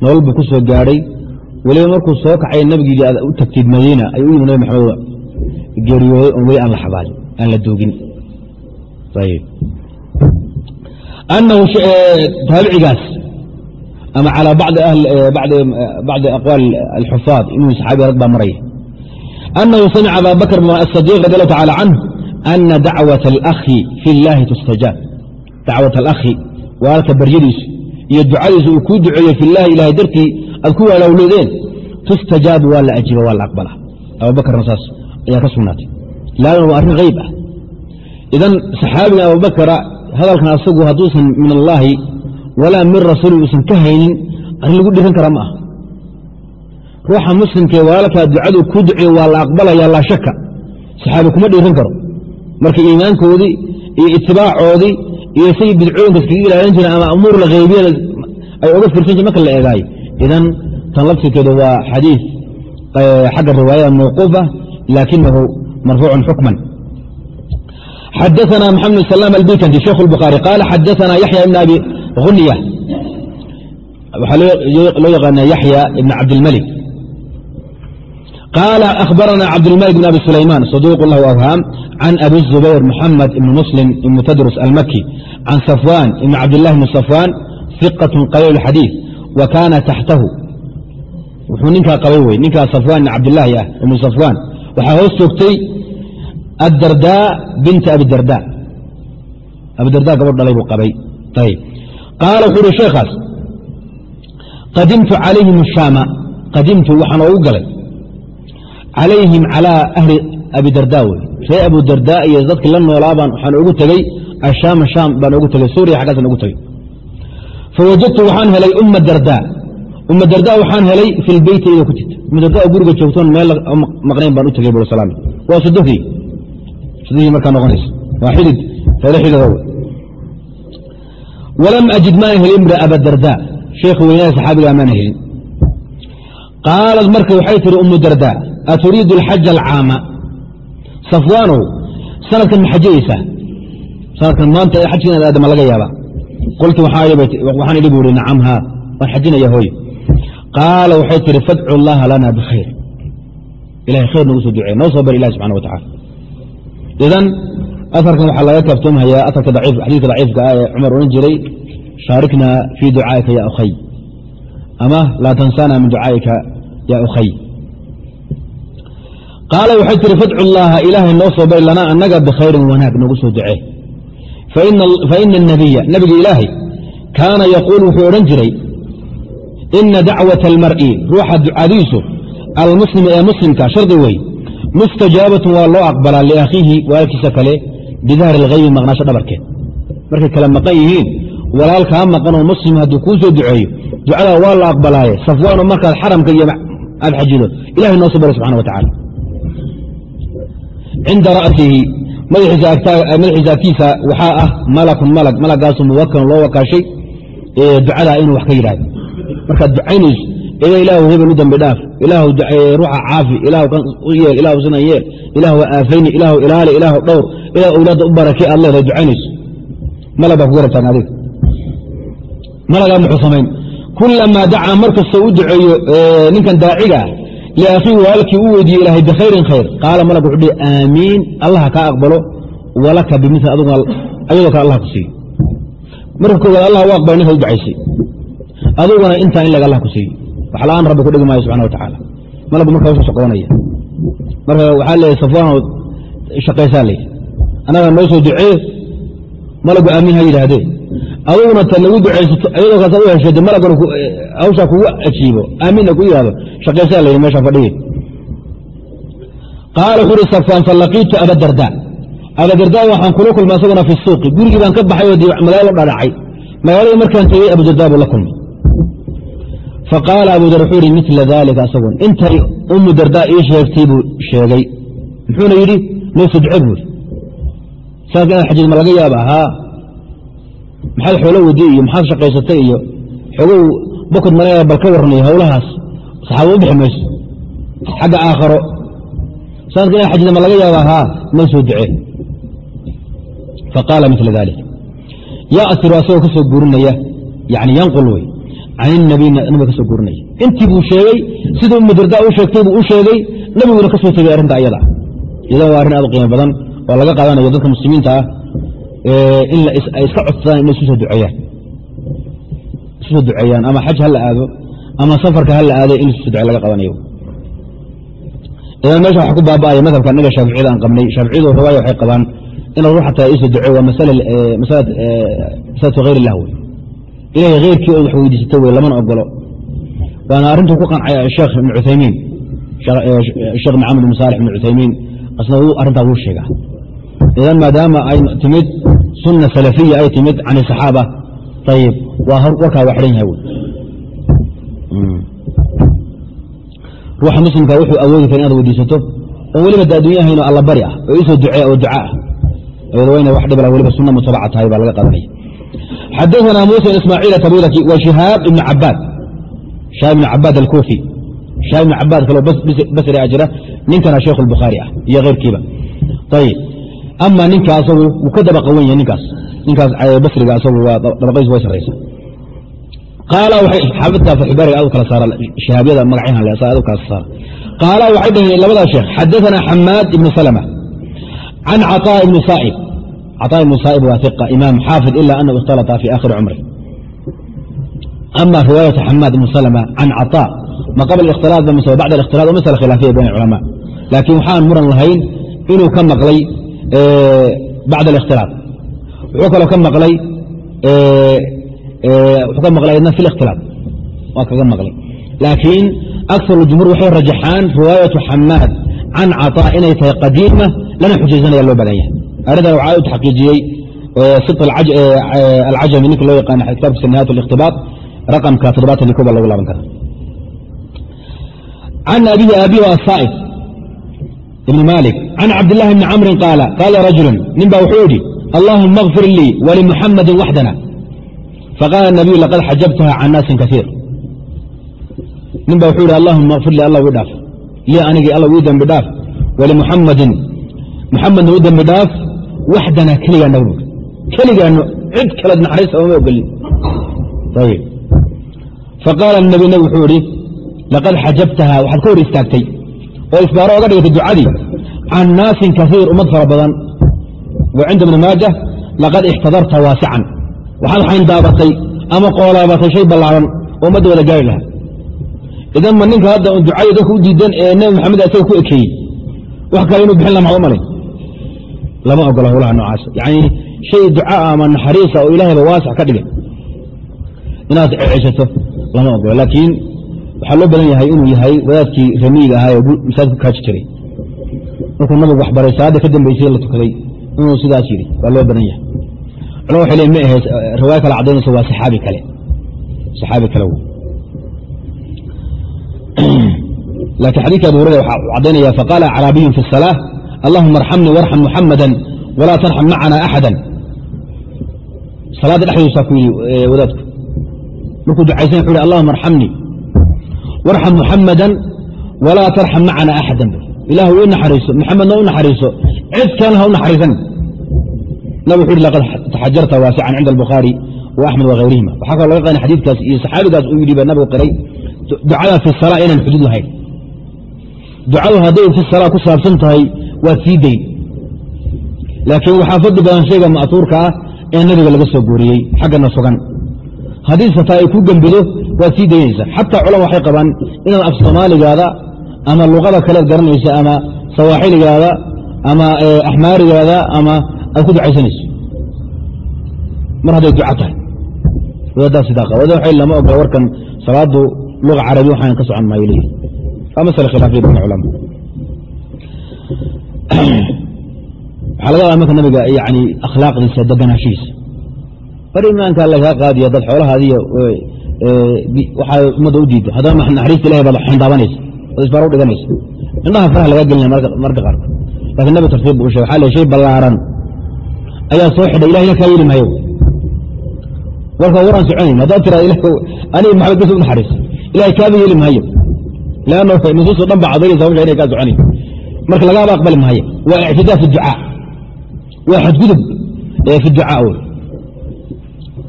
nolol buu ku soo gaadhay weliba markuu soo kacay nabigii aad u tagtid madiina ayuu u yimi nabi maxamed geeriyooday oon weli aan la xabaalin aan la doogin anahu taabicigaas ama calى bacdi aqwaal alxufaad inuu saxaabi rag baa maraya anahu samica aba bakr الصadiq radi alahu tacala canه ana dacwaة اlأkhi fi اllahi tustajaab dacwaة alakhi walaalka baryadiisu iyo ducadiisu uu kuu duceeyo fi اllahi ilahay dartii aad ku waalawloodeen tustajaabu waa la ajiiba waa la aqbala abubakrna saas ayaa ka sugnaatay. Laanna waa arrin hayb ah. Idan saxaabiga abubakra hadalkan asagu hadduusan min allaahi walaa min rasuuli uusan ka haynin arrin lagu dhiran kara ma ah ruuxa muslimkee walaalkaa ducadu ku duceeyo waa la aqbalaya laa shaka saxaabi kuma dhiiran karo. Marka iimaankoodii iyo itibaacoodii iyo say bidcooyinka iskaga ilaalin jireen ama umuur la haybiya ay oga firsan jir marka la eegaayo idan tan laftirkeedu waa xadiis xagga riwaayada mawquufa laakinahu marfuucun xukman xadaثna mxamed بن سلام الbikndi شhekh الbخاarي qال xadaثna yaحyى بن abi hunya waxaa loo yaqaana yaحyى بn cabdالmلك qال أخbarna cabdالmلك بن abi سulayman صدوq lah أwhاm عan abi الزubayr mحamed بn mسلم بn tdrس الmkي عan صفوان بn cabdالlah بn صفوان ثiqة qaliil الxadيiث wa kana taxtahu wuxuu ninkaa qabay wey ninkaa صفوان بn cabdالlahi ah ibn صفوان waxaa hoos joogtay adarda binta abidarda abidarda gabadh dhalay buu qabay ayb qaala wuxuu uhi sheekhaas qadimtu calayhim shaama qadimtu waxaan oogu galay calayhim calaa ahli abidarda wey ree abudarda iyo dadkii la noolaabaan waxaan ogu tegey ashaama shaam baan ogu tegey suuriya xaggaasaan ogu tegey fawajadtu waxaan helay umma darda umma darda waxaan helay fi lbeyti iyadoo ku jirta umma darda oo guriga joogtoon meel maqnayn baan u tegey bur salaam waa sodohdii sidii markaa noqonaysa waa xidid. reere xididow walam ajid maana helin bri abadarda sheekh weynaha saxaabigaa maana helin qaalad marka waxay tihi umu darda aturiidu alxaja alcaama safwaanow sanadkan ma xajiyeysaa sanadkan maanta xajka inaad aadama laga yaaba qultu waxaan idhi bu ihi nacam haa waan xajinaya hooy qaala waxay tihi fadcu allaha lana bikhayr ilahay khayr nagu soo duceey noo soo bari ilahi subxana wa tacala idan aarkan waxaa laga kaaftoomhayaa aarka xadiiska daciifka ah ee cumar odhan jiray shaarikna fii ducaa'ika ya ukhay ama laa tansana min ducaa'ika ya ukhay qaala waxay tiri fadcu llaaha ilaahay noo soo bari lanaa annaga bikhayrin wanaag nagu soo ducee. Faina اnabiya nabiga ilaahay kaana yaquul wuxuu odhan jiray ina dacwata almar'i ruuxa ducadiisu almuslimi ee muslimka shardi wey mustajaabatun waa loo aqbalaa liakhiihi walaalkiisa kale bidahri اlhaybi maqnaasho dhabarkeed markay kale maqan yihiin walaalkaa maqan oo muslim hadduu kuu soo duceeyo ducadaa waa la aqbalaaye safwaano markaad xaramka iyo aad xajido ilahay noo soo bari subxana wa tacala cinda ra'sihi. Madaxiisa agtiisa waxaa ah malakun malag malagaasu muwakalun loo wakaashay ducadaa inuu wax ka yidhahdo markaad ducaynayso ida ilaahu hebel u dambi dhaaf ilaahu ruuxa caafi ilaahu kan u yeel ilaahu sinan yeel ilaahu aafayni ilaahu ilaali ilaahu dhowr ilah awlaadda u barakey aad leedahay ducaynayso malag baa kuga rabtaan adiga. Malagaa muxuu samayn. Kulamaa dacaa markastoo u duceeyo ninkan daaciga ah liakhiihi walaalkii u weydiiye ilaahay bikhayrin khayr qaala malag wuxuu dhihi aamiin allaha kaa aqbalo walaka bimil ayadoo kale allah ku siiyo marka koowaad allah u aqbala ninka u ducaysay aduguna intaa in lag allah ku siiyo wax la'aan rabbi ku dhigi maayo subxana wa tacaala malagbu marka hawsha shaqoonaya marka waxaa leeyahy safwaano shaqaysaa leeyahy annaga noo soo ducee malagu aamiin ha yidhaahdee aduguna ta nagu ducaysato ayadoo kaasa u heshade malaguna hawshaa kugu ajiibo aamiinna ku yidhahdo shaqaysaa layidhi meesha fadhiye qaala wuxu uhi safaan falaqiitu abadarda abadarda waxaan kula kulmay asaguna fi suuqi. Gurigii baan ka baxay oo magaalo dhadhacay magaaladii markaan tegey abudarda buu la kulmay. Faqaala abu dar wuxuu ihi mila daalika asagun intay umu darda ii sheegtay buu sheegay. Muxuuna yidhi duce buuri saas inaad xajid ma laga yaaba haa maxaad xoolo wadi iyo maxaad shaqaysatay iyo xogow bokod male bal ka warranay hawlahaas saxaaba u bixi mayso. Xagga aakharo. Saadka inaad xajida ma laga yaaba haa noo soo ducee. Faqaala mila dalik yaasiru asagoo ka soo guurinaya yani yanqul wey can inabiy nabiga ka soo gurinaya intii buu sheegay siduu umu darda u sheegtay buu u sheegay nabiguna ka soo tegay arrinta ayada. Iyadana waa arrin aad u qiimo badan oo laga qaadanayo dadka muslimiinta ah ay iska codsadaan inay isu soo duceeyaan. Ama xaj ha aado ama safarka ha la in isu soo laga qabanayo idan meesha waxa ku baaba'aya madhabka annaga shaaficiyada aan qabnay. Shaaficiyadu riwaaya waxay qabaan in ruux xataa isu ducey waa masalatu hayr illah wey ilahay heyrkii oo wax weydiisato wey lamana ogolo waana arrintuu ku qancay sheekh ibn cuthaymiin. Sheekh maxamed ibn saalix ibn cuthaymiin. Asna arrintaa wuu sheegaa idan maadaama ay timid sunna salafiya ay timid can saxaaba ayib waa warkaa waa xidhan yahay wy ruuxa muslimka wuxuu awoodi kara inaad weydiisato oo weliba da addunya ahayn oo alla bari ah oo isoo ducee oo duca ah ayado waa inay wax dhibla weliba sunna mutabaca tahay baa laga qadanaya xadaثna muسى ismاعيل تbudki و شhihاab iبn cabاad شhihاab iبn cabاad alkufi شhihاab iبn cabاad kaloo basri a jira ninkana sheikh الbukhaari ah iyo keyrkiiba ayb ama ninka asagu wuu ka daba qawan yahay ninkaas ninkaas basriga asagu waa dabaqadiis way saraysa qaala xaafidka faxibariga adu kala saara shihaabyada magacyahan le adu kala saara qaala waxay dhaheen labadaa sheekh xadaثana xamaad ibn salmة can caطاء ibn sa'ib cطاء بن sائب waa ثقة imاam xاaفظ إlا أنhu اkhتلطa في آkhiri cمره أma riwاaيaة xmاad بن سلمة can caطاء ma qabل الاkhtiلاط ba mise bعd الاkhtiلاط o masألة khilaafiya bayn الcلamاء laakiin waxaan muran lahayn inuu ka maqlay bacd الاkhtiلاط wuxuu kaloo ka maqlay wuxuu ka maqlay idna في الاkhtiلاط waa kaga maqlay laakiin أكثر الجمهور waxay rajaxaan riwaayaة xamaad can caطاء inay tahay qadiima lana xujaysanaya loo badan yahay arrintan waxaa u taxqiijiyey sibt alcajami ninka loo yaqaana kitaabkiisa nihayat اlikhtibaط raqamka toddobaatan iyo koba logu laaban kara can abihi aabihi asaa'ib ibn malik can cabdilaahi bni camrin qaala qaala rajulun nin baa wuxuu idhi allaahuma akfir lii walimuxammadin waxdana faqaala nabiyu laqad xajabtaha can naasin kaiir nin baa wuxuu ihi allahuma akfir lii alla wii dhaaf lii anigii alla wii dembi dhaaf walimuxammadin muxamadna u dembi dhaaf waxdana keligaanna bui cid kaleed naxariis ooma ogolin faqaala nabi nabi wuxuu idhi laqad xajabtaha waxaad ka hor istaagtay oo isbaaro oga dhigtay ducadii. Can naasin kaiir ummad fara badan. Wa cinda ibni maaja laqad ixtadarta waasican. Waxaad xayndaabatay ama qoolaabatay shay ballaaran oo ummadda wada gaari lahaa. Idan ma ninka hadda un ducadii dadka u diidan ee nebi maxamed isaga ku ekeeyey wax kale inuu bixin lama malay. Lama ogola howlaha noocaas. Yani shay ducaa ama naxariisa oo ilaahayba waasac ka dhigay. Inaad ceshato lama ogola laakiin waxaa loo badan yahay inuu yahay wadaadkii ramiiga ahaa ee masaajid ku kaaji jiray markuu nabigu waxbaray salaadda ka dambaysay la tukaday inuu sidaas yidhi waa loo badan yahay culama waxay leeyin ma ahe riwaaya kale caddaynaysa waa saxaabi kale saxaabi kale w laakiin xadidka abu hurayra waxaa caddaynaya faqaala acraabiyun fi الsalaaة allahuma arxamnii warxam muxamada walaa tarxam macana axada salaadda dhexdiisaa ku yidhi wadaadku markuu ducaysan wuxu hi allahuma arxamnii warxam muxamada walaa tarxam macana axada ilahu ii naxariiso muxamedna u naxariiso. Cid kalena ha u naxariisan. Nabig wuxu uhi laqad taxajarta waasican cinda albukhaari wa axmed wagayrihima waxaa kaloo laga qaana xadiidkaas iyo saxaabigaas uu yidhi baa nabigu qiray ducada fi salaa inaan xuduud lahayn. Ducadu hadday fi salaa ku saabsan tahay waad sii dayn laakiin waxaa fadli badan shayga ma'tuurka ah ee nabiga laga soo gooriyey xaggana sugan haddii sataa ay ku gembido waad sii daynaysa. Xataa culama waxay qabaan inaad af soomaaligaada ama luqada kaleed garanaysa ama sawaaxiligaada ama axmaarigaada ama aad ku ducaysanayso. Mar hadday duca tahay. Wadadaa sidaa qaba. Lama ogola warkan salaadu luga carabi waxaan ka socon maayo leeyihi waa masale khilaafiya bayna culama waxaa laga wadaa marka nabiga yani akhlaaqdiisa deganaashihiisa bar imaanka lagaa qaadiya dad xoolahaadiiyo waxaa ummadda u diidda haddana naxariista ilahay baad xindaabanaysa ood isbaar u dhiganaysa. Indhaha faraha lagaa gelinaya marka qaarkood laakiin nabi tartiib bu u sheg waxa shay ballaaran. Ayaa soo xidhay ilahina kaa yeli maayo warka waraan soconayn haddaad tira aniga maxamed bas u naxariisa ilahay kaaba yeli maayo leanno nusuuso dhan baa cadaynaysa hawsha inay kaa soconayn. Marka lagaaba aqbali maayo waa ictidaa fi ducaa. Waa xadgudub fi ducaa wey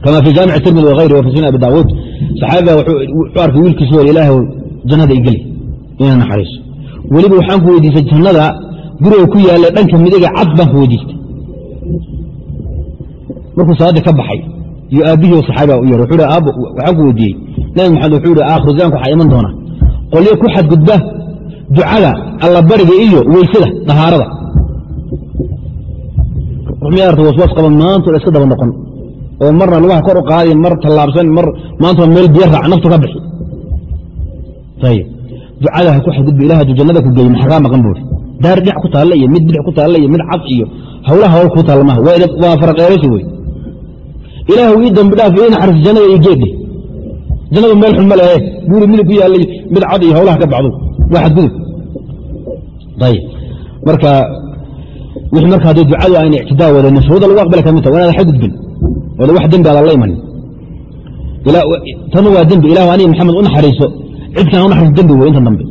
kama fii jaamic tirmidi wغayri wa fi sunan abi daawuud saxaabiga wuxuu arkay wiilkiisu wal ilaah jannada igeli inaa naxariiso weliba waxaan ku weydiistay jannada guriga ku yaalla dhanka midiga cad baan ku weydiistay markuu salaadii ka baxay iyo aabbihii o saxaabiga u yeer wuxuu aabbo waxaan ku weydiiyey nabi maxamed wuxuu ihi aakhiru zamanka waxaa iman doona qolyo ku xadgudba ducada allabariga iyo weysada dahaarada rumiyaarta waswaas qaban maanta iska daba noqon oo marna lugaha kor u qaadi mar tallaabsan mar maanta meel biyo raac naftu ka bixi. Ayib ducada ha ku xadgudba ilah hadduu jannada ku geeyo maxaa kaa maqan buuri. Daar dhinac ku taalla iyo mid bidix ku taalla iyo mid cad iyo hawlaha hawl kuu taalla maha. Waa faraqeeraysi wey ilaahu ii dambi dhaaf ii naxariis jannada ii geedhe jannadu meel xun ma lehe buuri midib ku yaallay mid cad iyo hawlaha ka bacdo waa xadgudub. Ayib marka wixii marka haddii ducadu ayna ictidaa wadanin shuruuda lagu aqbala ka mid taha wanaada xadgudbin wala wax dembi adan la imanin tanu waa dembi ilahu aniga maxamed u naxariiso cidkaan u naxariiso dembi wey intan dambe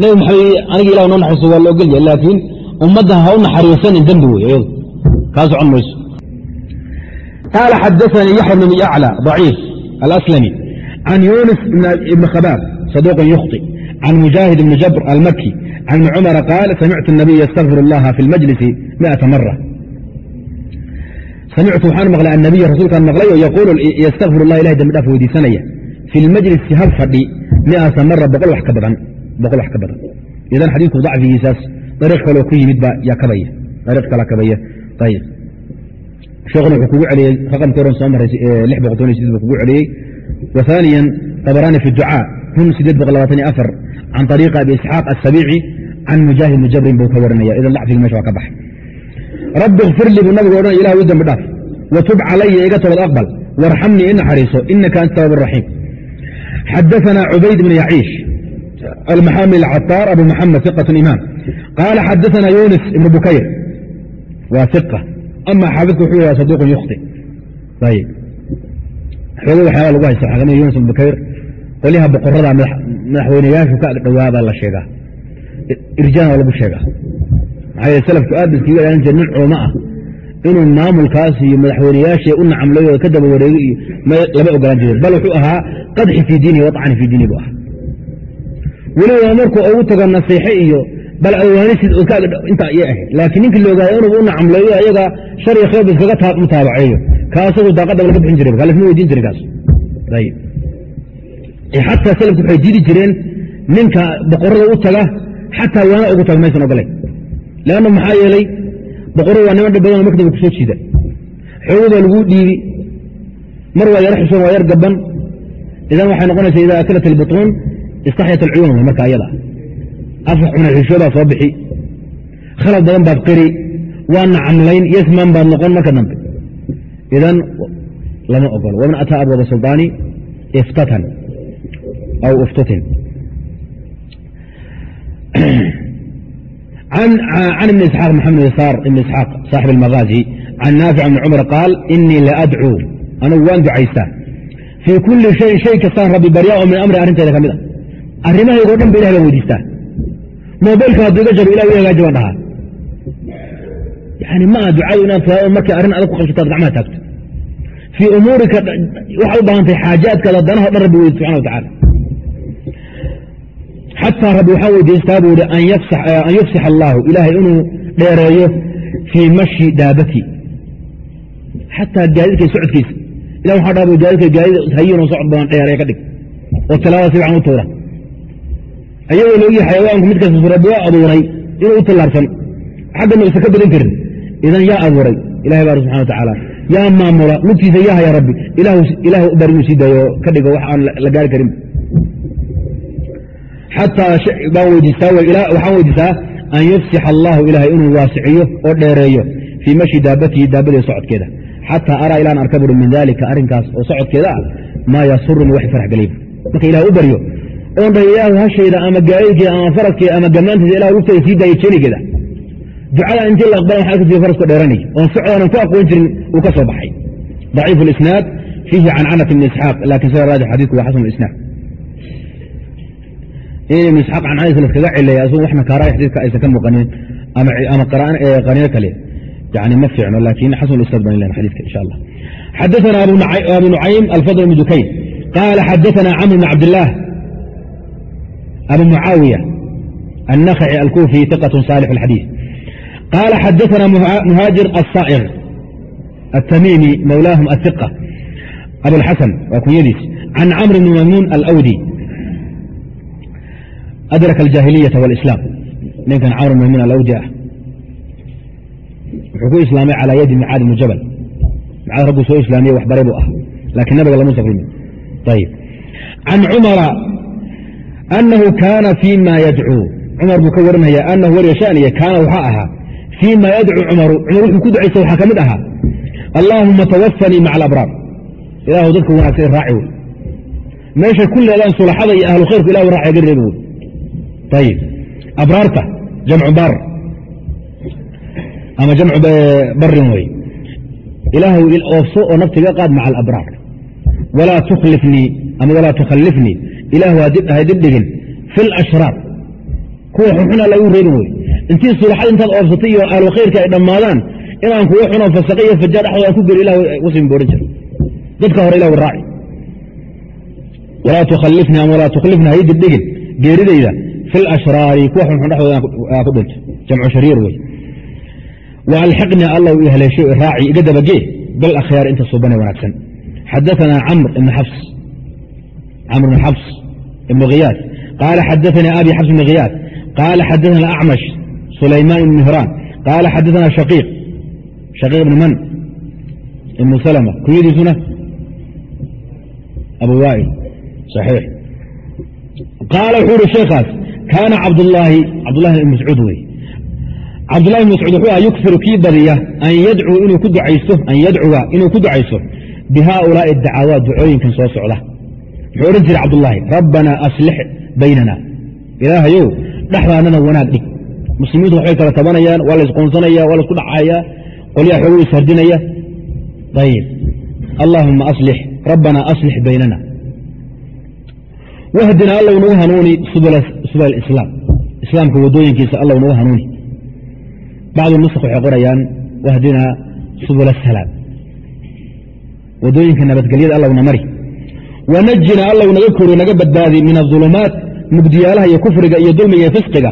nebi maxamed aniga ilah noo naxariiso waa la ogolyahay laakiin ummadda ha u naxariisanin dembi wey iyadu kaa socon mayso قال xdثnي يحيى بن أعلى ضعيif الأسلمي عن يونس بن khباab صدوق يخطئ عن مجاهد بن جبر المكي عن بن cمر قال سمعت النبي يستغفر اللha في المجلس مئة مرة samictu waxaan maqlay annabiya rasuulkaan maqlayo yaquulu yastakfir lah ilahi dambi dhaaf weydiisanaya fi lmajlisi hal fadhi miata mara boqol wax ka badan idan xadiidku dacfigiisaas dariiq kaloo ku yimidba yaa kabaya dariiq kala kabaya ayib sheekhuna wuxuu kugu celiyey raqamkii oran soo maraysay lix boqol toban iyo sideed buu kugu celiyey wa haaniyan tabarani fi ducaa kun sideed boqol labaatan iyo afar can طariiqa abi isxaaq asabiici can mujaahid mujabrin buu ka warinaya idan dacfigi meesha waa ka baxay rabbi ikfirlii buu nabigu odhan ilah u dembi dhaaf. Watub calaya iga toobad aqbal. Warxamnii i naxariiso inaka anta tawab raxiim xadaana cubayd bn yaciish almaxaami alcataar abu muxamed iqat imaam. Qaala xadaana yunis ibn bukayr waa iqa ama xaafidku wuxuu yaha saduuqun yukhti. Ayib xoogo waxyaaba lagu haysta waxaa yunis ibn bukayr qolyaha boqorada madaxweyneyaashu ka ag la sheegaa. Irjaan waa lagu sheegaa maxaa salafku aad iskaga ilaalin jira nin culamo ah. Inuu maamulkaas iyo madaxweyneyaasha u nacamlayo ka daba wareego iyo lama ogolaan jirin. Bal wuxuu ahaa qadxi fii diinihi waطcani fii diinihi buu ahaa. Weliba markuu ugu tago nasiixe iyo bal awaanisid intaa iya ahayd laakiin ninkii la ogaayo inuu u nacamleeyo ayaga shar iyo khayr ba iskaga mutaabaceeyo ka daaqadda laga bixin jiray lasma weydiin jirin kaas. Xataa salafku waxay diidi jireen ninka boqorada u taga xataa waana ugu taga maysan ogolay leanna maxaa yeelay boqoradu waa niman dhib badanoo makdaba ku soo jiida. Xoogo baa laguu dhiibi mar waa yar xishoon waa yar gaban idan waxay noqonaysa idaa akalat ilbutuun istaxyat alcuyuun marka ayada. Afka xuna xishoodaa soo bixi. Khalad badan baad qiri waa nacamlayn yesman baad noqon marka dambe. Idan lama ogolo waman ataa abwaba sulطaani iftatan aw iftutin can ibn isxaaq maxamed yasaar ibn isxaaq saaxib almagaazi can naafic bni cumar qaal inii la adcuu anugu waan ducaystaa fii kulli shayin shay kastaan rabbi baryaa oo min amri arrintayda ka mid a arrimahaygo dhan ba ilahay baan weydiistaa mobilka hadduu iga jabo ilah hagaaji baan dhahaa yani ma aha ducadu inaad tahay oo markay arrin adag ku qabsataad gacmaha taagto fii umuurika u baahantay xaajaadkaada danaha o dhan rabbi weydi subxana xataa rabbi waxaa weydiistaa buu ihi an yufsix allaahu ilaahay inuu dheereeyo fii mashi daabati xataa gaadidka socodkiisa ilah waxaa dhaa bu gaadidka gaadida hayinoo socod badan dheeree ka dhig oo tilaabada si fiican u tuura ayagoo laogii xayawaanku mid kasta waa abuuray inuu u tallaabsan xaggana isa ka badan karin idan yaa abuuray ilahay baa subxana wa tacaala yaa maamula lugtiisa yaa haya rabbi ilaah bar inuu sii daayo ka dhigo wax aan la gaari karin xataa baan weydiistaa an yufsix allaahu ilaahay inuu waasiciyo oo dheereeyo fii mashi daabatihi daabadee socodkeeda. Xataa araa ilaan arka buri min daalika arrinkaas oo socodkeeda ah maa yasuruni wax farax geliy marka ilah u baryo oon dha ilaahu hashayda ama gaadidkeeda ama faraskeeda ama gamaanteeda ilah lugteeda sii daaya jenigeeda ducada intii la aqbalan waxaa kasi faraska dheeranay oon socdaanan ku aqoon jirin uu ka soo baxay. Daciifu lisnaad fiihi cancanat ibni isxaaq laakiin sida raajix xadiidku waa xasan isnaad in ibn isxaaq cancanadiisa laskaga cileeya asuu waxna kaaraaya xadiidka aysan ka muuqanin ama qaniino kale yani ma fiicno laakin xasan isnaad baan len xadiidka insha allah xadaثna abu nucaym alfadl bn dukayn qaala xadaثna camr bn cabdilaah abu mucaawiya النخعي الكوفي ثقة صالح الحديث قال حدثنا مهاجر الصائغ التميمي مولاهم الثقة أبو الحسن وكنيديس عن عمرو بن adraka aljaahiliyaa wاlislaam ninkan camr bn min alawdi ah wuxuu ku islaamay calaa yadi macaad bni jabal macaad ragguu soo islaamiye waxbaray buu ah laakiin nabiga lamusa ab can cumara anahu kaana fii yadcuu cumar buu ka warinaya anahu waryasaaniye kaana waxaa ahaa fii yadcuu cumaru cumar wuxuu ku ducaysa waxaa ka mid ahaa allaahuma tawafanii maca alabraar ilaahu dadka wanaagsan iraaci wey meeshay kulli adaan sulaxada iyo ahlu khayrku ilah raaciga reebi wey ayib abraarta jamcu bar ama jamcu barin wey ilaahu oofso oo naftiga qaad maca alabraar walaa tukhlifnii ama walaa tukhallifnii ilaahu ha dibdhigin fi lashraar kuwa xunxun alla reebin wey intii sulaxad intaad oofsatay iyo ahlu khayrka ay dhammaadaan inaan kuwa xunoo fasaqe iyo fajaar dhexdooda aan ku geli ilah wasimi boorin jir dadka hore ilah raaci walaa tukhallifnii ama walaa tukhlifnii hay dibdhigin geeridayda fi lashraari kuwa xunxun dhexdooda aan ku dhinto jamcu shariir wey wa alxiqnaa allow i haleesho raaci iga dabagee bil akhyaar inta suubane wanaagsan xadaanaa camr ibn xabs camr ibn xabs ibn khiyaas qaala xadaanaa abi xabs ibn khiyaas qaala xadaana acmash sulaymaan ibn mihraan qaala xadaanaa shaqiiq shaqiiq ibn man ibnu salma kunyadiisuna abu waail axiix qaala wuxuu ihi sheekaas kaana cabdulaahi cabdulahi bn mascuud wey cabdulahi bn mascuud wuxuu ah yukfiru kii badiya an yadcuu inuu ku ducaysto an yadcuga inuu ku ducayso bi haaulaai dacaawaat ducooyinkan soo socda wuxuu odhan jiray cabdulaahi rabbanaa aslix baynana ilaahayow dhexdaanana wanaag dhig muslimiintu waxbay kala tabanayaan waa laysqoonsanaya waa la isku dhacayaa qolyaha xoogu ishardinaya ayib allaahuma aslix rabbanaa aslix baynana wahdina allow nagu hanuuni subal islaam. Islaamka wadooyinkiisa allow nagu hanuuni. Bacdu nusq waxay qorayaan wahdina subul asalaam waddooyinka nabadgelyada allowna mari. Wanajina allow naga kori naga badbaadi min aulumaat mugdiyaalaha iyo kufriga iyo dulmiga iyo fisqiga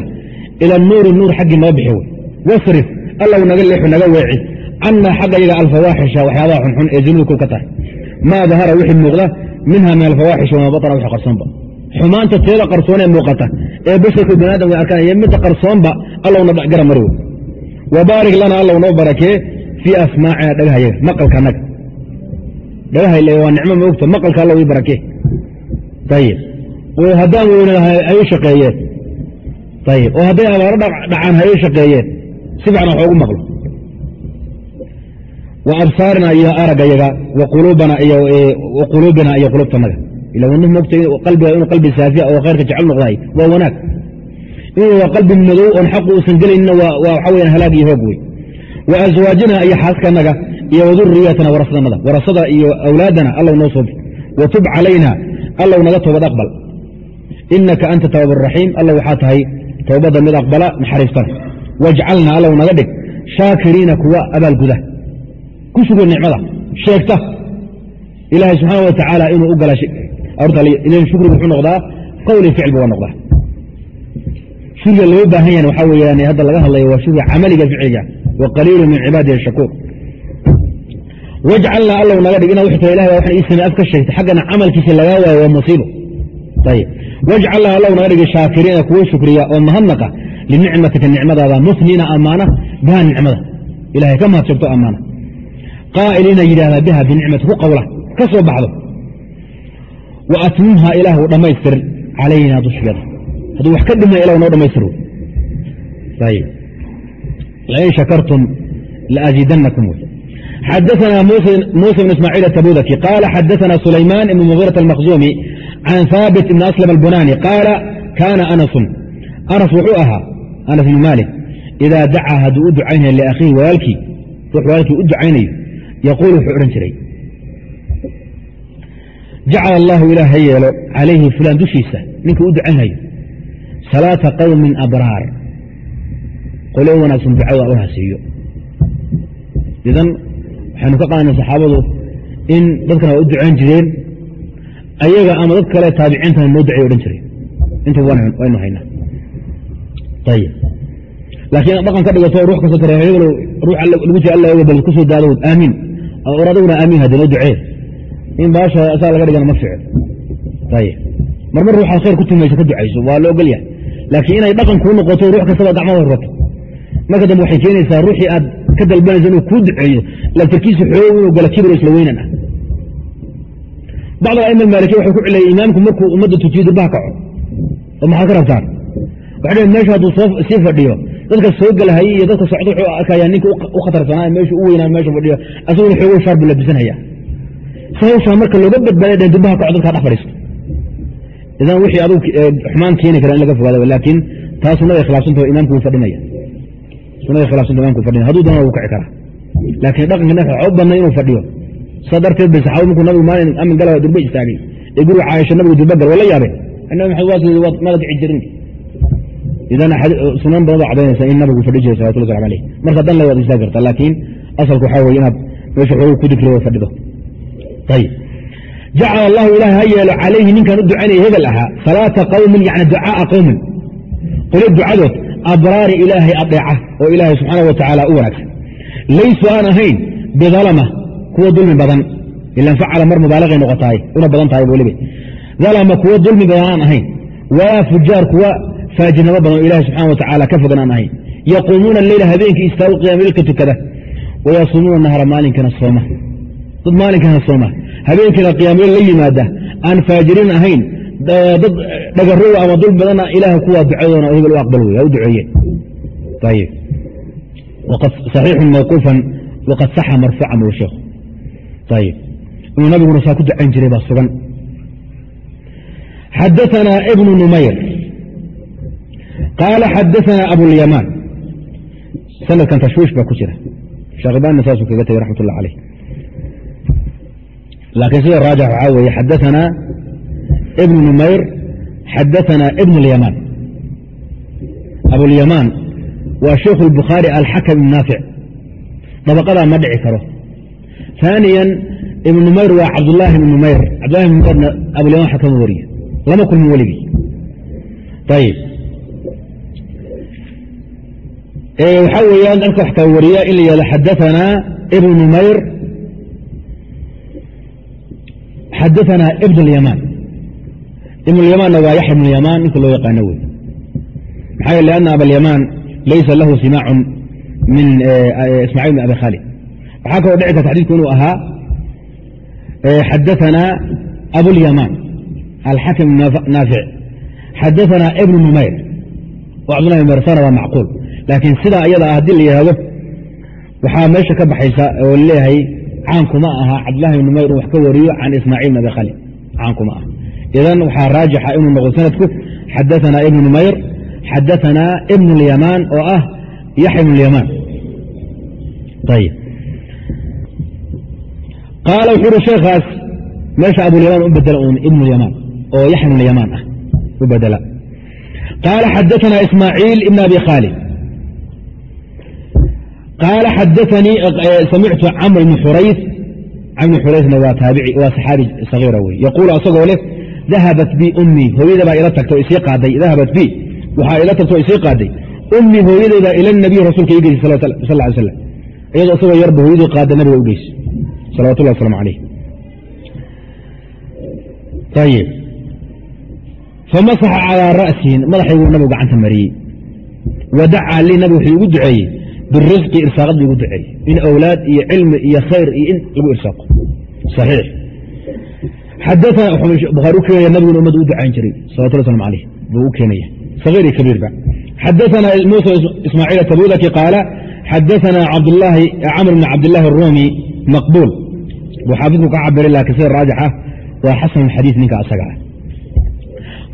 ila nuuri nuur xaggii noo bixi wey. Wasrif allow naga leexo naga weeci. Cannaa xaggayaga alfawaaxisha waxyaabaha xunxun ee dunuubku ka tahay. Maa dahara wixii muuqda minha min alfawaaxish wamaa batana wixii qarsoonba xumaanta teeda qarsoonee muuqata. Ee basharku bani aadam way arkaan iyo midda qarsoonba allowna gara mari wey wabaarik lana allow noo barakee fii asmaacina dhagahayaga maqalka dhagaha ile waa nicmo moogta maqalka allow ii barakee ayib oo haddaan weynadahay hay u shaqeeyeen ayib oo hadday abaaro dhacaan hay u shaqeeyeen si fiican wax oogu maqlo. Wa absaarina iyo aragayaga wa quluubina iyo qulubtanaga ila mogta qalbiga inuu qalbi saafiya oo khayrka jecel noqdaay waa wanaag inuu waa qalbi madow oon xaqu uusan gelaynina waxa weyan halaag iyo hoog wey wa aswaajina iyo xaaskanaga iyo waduriyatana warasadanada warasada iyo awlaadana allow noo soobi wa tub calayna allow naga toobad aqbal inaka anta tawab raxiim alla waxaa tahay towbadda mid aqbala naxariistana wajcalna allow naga dhig shaakiriina kuwa abaalguda ku suga nicmada sheegta ilaahay subxaana wa tacaala inuu u gala shukrigu wuxuu noqdaa qowli ficilba waa noqdaa. Shukriga loo baahan yahan waxaa weyaan hadda laga hadlayo waa shukriga camaliga ficiliga wa qaliilu min cibaadihi shakuur. Wajcalna allow naga dhig inaad wxta ilahay waxan ii samey af ka sheegtay xaggana camalkiisa lagaa waayo waa musiibo. Ayib wajcalna allow naga dhigi shaakiriina kuwa shukriya oo mahadnaqa linicmatika nicmadaada musnina ammaana biha nicmada. Ilahay ka mahad sheegto ammaana. Qaa'iliina yidhahdaa biha binicmati ku qawla ka soo baxdo wa atmimha ilaahu dhammaystir calayna dushyada hadduu wax ka dhima ilah noo dhamaystir ayib lain shakartum laaziidanakum wy xadaثna muسى بن ismاعيل التbudki qال xadaثna سulayman بن مغيرة المkزومي can hاbت بن أسلم البناني qاala kana أنس أنس wuxuu ahaa أنس بن mالك إida dacaa hadduu u ducaynayo لأkhiihi walaalkii rux walaalkii u ducaynayo yaquul wuxuu odhan jiray jacala allahu ilaah ha yeelo calayhi fulaan dushiisa ninkii u ducaynhayo salaata qowmin abraar qole wanaagsan ducada u hasiiyo idan waxaynu ka qaadana saxaabadu in dadkana waa u ducayn jireen ayaga ama dad kale taabiciintana noo ducay odhan jireen inta waynu haynaa ayib laakiin dhaqan ka dhigato ruux kasta tare hebel ruux lagu jira alla bal ku soo daadowd aamiin or adiguna aamiin haddi noo ducee in baasha saa laga dhigana ma fiicin ayib marmar ruuxaad khayr ku tumayso ka ducayso waa la ogol yahay laakiin inay dhaqan kuu noqoto ruux kastaba gacmada rato marka dambe waxay keenaysaa ruuxii aad ka dalbanaysa inuu kuu duceeyo laftarkiisa xoog inuu gala kibir isla weynan ah bacd aima maalikiya waxay ku cilayay imaamku markuu ummadda tujiyo durbaha kaco oo maxaad ka rabtaan waxay dheen meesha hadduu sii fadhiyo dadka soo gelahayay iyo dadka socda wuxuu arkayaa ninka u khatarsanaa meesha u weynaa meesha fadhiyo asaguna xoogo shaar buu labisanaya hawshaa marka looga badbaaday dheen durbaha kaco dadkaa dhex fadhiisto idan wixii adug xumaan keeni kara in laga fogaada laakiin taa sunada khilaafsanta imaamku fadhinaya. Hadduu doona wuu kaci karaa. Laakiin dhaqanka u badnay inuu fadhiyo. Saa darteed bay saxaabad markuu nabigu maalin amin gala durba istaagay. Ee guriga caaisha nabigu durba gal waa la yaabeen nabi maxamed waa mada kici jirin. Idan sunan badan baa cadaynaysa in nabigu fadhi jiray salawatullah salam aleyh marka dan la waad istaagi kartaa laakiin asalku waxaa weye inaad meesha xoogu ku dikrido fadhido jacala allahu ilaah ha yeelo calayhi ninkan u ducaynaya hebel ahaa salaata qawmin yani ducaaa qowmin qoli ducadood abraari ilaahay adeeca oo ilaahay subxaana wa tacaala u wanaagsan laysu aan ahayn bidalama kuwa dulmi badan ilan mar mubaalaqay noqotaay una badan tahay weliba dalama kuwa dulmi badan aan ahayn walaa fujaar kuwa faajirnimo badan oo ilahi subxana wa tacaala ka fogan aan ahayn yaquumuuna leyla habeenkii istaagu qiyamilka tukada wayasuumuuna nahra maalinkana sooma dad maalinkana sooma. Habeenkiina qiyaamyo la yimaada. Aan faajiriin ahayn. Dad dhagarow ama dul badana ilaah kuwaa ducadoona hebel u aqbal wey u duceeyeen ayib saxiixun mawquufan waqad saxa marfuucan buu sheekhu ayib inuu nabiguna saa ku ducayn jiray baa sugan. Xadaanaa ibnu numayr. Qaala xadaanaa abulyamaan sanadkan tashwiish baa ku jira. Sheekhibaanina saasuu kaga tegay raxmat ullah laakiin sida raajix waxaa weeye xadaanaa ibnu numayr xadaanaa ibn اlyamaan abulyamaan waa sheikhu اlbukhaari alxakam ibn naafic dabaqadaa ma dhici karo ثaaniya ibn numayr waa cabdulaahi ibn numayr cabdullahi ibn numayrna abulyamaan waxa kama wariyo lama kulmin weligii ayib waxaa weeyaan dalka wax kaa wariya in la yihahdo xadaanaa ibn numayr xadaanaa ibn اlyamaan ibn اlyamaanna waa yaxya ibn اlyamaan ninka loo yaqaano wey maxaa yeele ana abalyamaan laysa lahu simaacun min ismaaciil bn abi khaalid waxaa kaloo dhici karta xadidku inuu ahaa xadaanaa abulyamaan alxakim naafic xadaanaa ibn numayr oo cabdullah ibn mersana waa macquul laakiin sidaa iyada ah haddii la yidhahdo waxaa meesha ka baxaysa oo laleeyahay caankuma aha cabdlahi bn mayr wax ka wariyo can ismaaciil nabihali caankuma ah idan waxaa raajixa inuu noqo sanadku xadaanaa ibn numayr xadaanaa ibn lyamaan oo ah yaxya ibn lyamaan qaala wuxuu uhi sheekaas meesha abulyamaan u bedela un ibn lyamaan oo yaxya ibn lyamaan ah u bedela qaala xadaanaa ismaaciil ibn abi khaalid qaala xadaanii samictu camr ibn xurays camr xuraysna waa taabici waa saxaabi sagiira wey yaquulu asagoo leh dahabat bi ummii hooyada baa ila tagta o isii qaaday dahabat bi waxaa ila tagta o isii qaaday ummii hooyadeeda ila nabiy rasuulka geysay sal ly slam iyadoo isagoo yarba hooyadii qaada nabiga u geysay salawatullah waslamu alayh ayib famasaxa calaa ra'sihin madaxayguu nabigu gacanta mariyey wadacaa lii nabigu wuxuu igu duceeyey birisqi irsaaqad buu igu duceeyey in awlaad iyo cilmi iyo khayr iyo in lagu irsaaqo saxiix xadaana bukhaari u keenaya nabiguna ummadda u ducayn jiray salawatullah slam alayh buu u keenaya sagiir iyo kabiirba xadaana muusa ismaaciil atabudaki qaala xadaana camr bn cabdillahi aruumi maqbuul buu xaafidku ka cabiray laakiin sida raajix ah waa xasan xadiis ninka asaga ah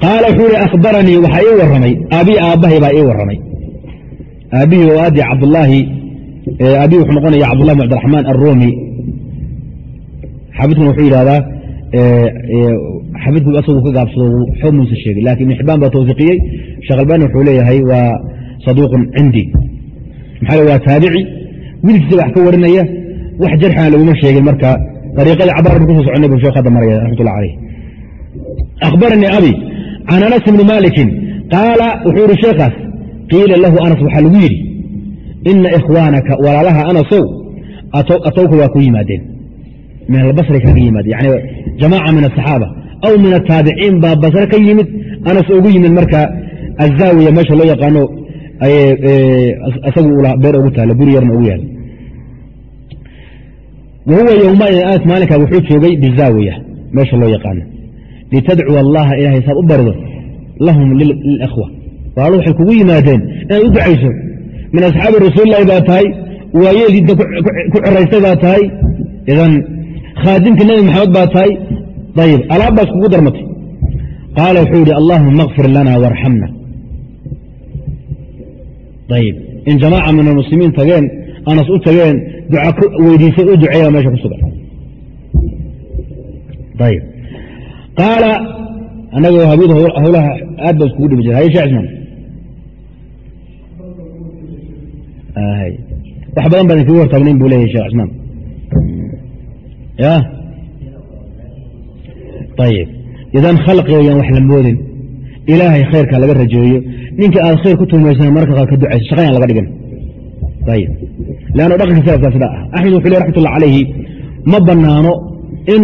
qaala wuxuu ihi akhbaranii waxaa ii warramay aabii aabbahay baa ii warramay aabbihii oo aadii cabdulaahi aabihi wuxuu noqonaya cabdullahi bn cabdiraxmaan arruumi xaafidkuna wuxuu yidhahdaa xaafidku asagu ka gaabsado xoog sheegay laakiin ibn xibaan baa tawsiqiyey sheekh wuxuu leeyahay waa saduuqun cindi. Maxaa waa taabici. Wiilkiisa wax ka warinaya wax jarxana laguma sheegin marka. Ariiqadii cabaar bnu ku soo soconay bu sheekh hadda maraya raxmatullah caleyh akhbaranii abi can anas bni maalikin qaala wuxuu yihi sheekaas qiila lahu anas waxaa lagu yidhi ina ikhwaanaka walaalaha anasow atowka waa ku yimaadeen. Min albasri kaga yimaadeen. Yani jamaaca min asaxaaba aw min ataabiciin baa basre ka yimid anas ugu yimid marka azaawiya meesha loo yaqaano isagu beer ugu taala guri yarna ugu yaalla wa huwa yowmaidin anas maalinkaa wuxuu joogay bizaawiya meesha loo yaqaano. Litadcuwa allaha ilahay saad u barido lahum lilkhwa walaalo waxay kugu yimaadeen inaad u ducayso. Min asxaabi rasuulilahi baa tahay waayeel diinta ku coraystay baa tahay. Idan khaadimka nebi maxamed baa tahay ayib alaabbaas kugu darmatay. Qaala wuxuu yidhi allahuma akfir lana warxamna ayib in jamaaca min almuslimiin tageen anas u tageen duca weydiisay u duceeya meesha ku sugan. Ayib qaala annagoo habyadu hawlaha aad baa iskugu dhibi jira haye shee wax badan baan idinkugu hortaagnayn buu leeyahy shekh cismaan ya ayib idan khalqigan wax la moodin ilaahay khayrka laga rajeeyo ninka aad khayr ku tuumaysan marka qaar ka ducayso shaqayan laga dhigan ayib leanno dhaqanka salafkaa sidaa ah axmed wuxuu ley raxmatullah calayhi ma bannaano in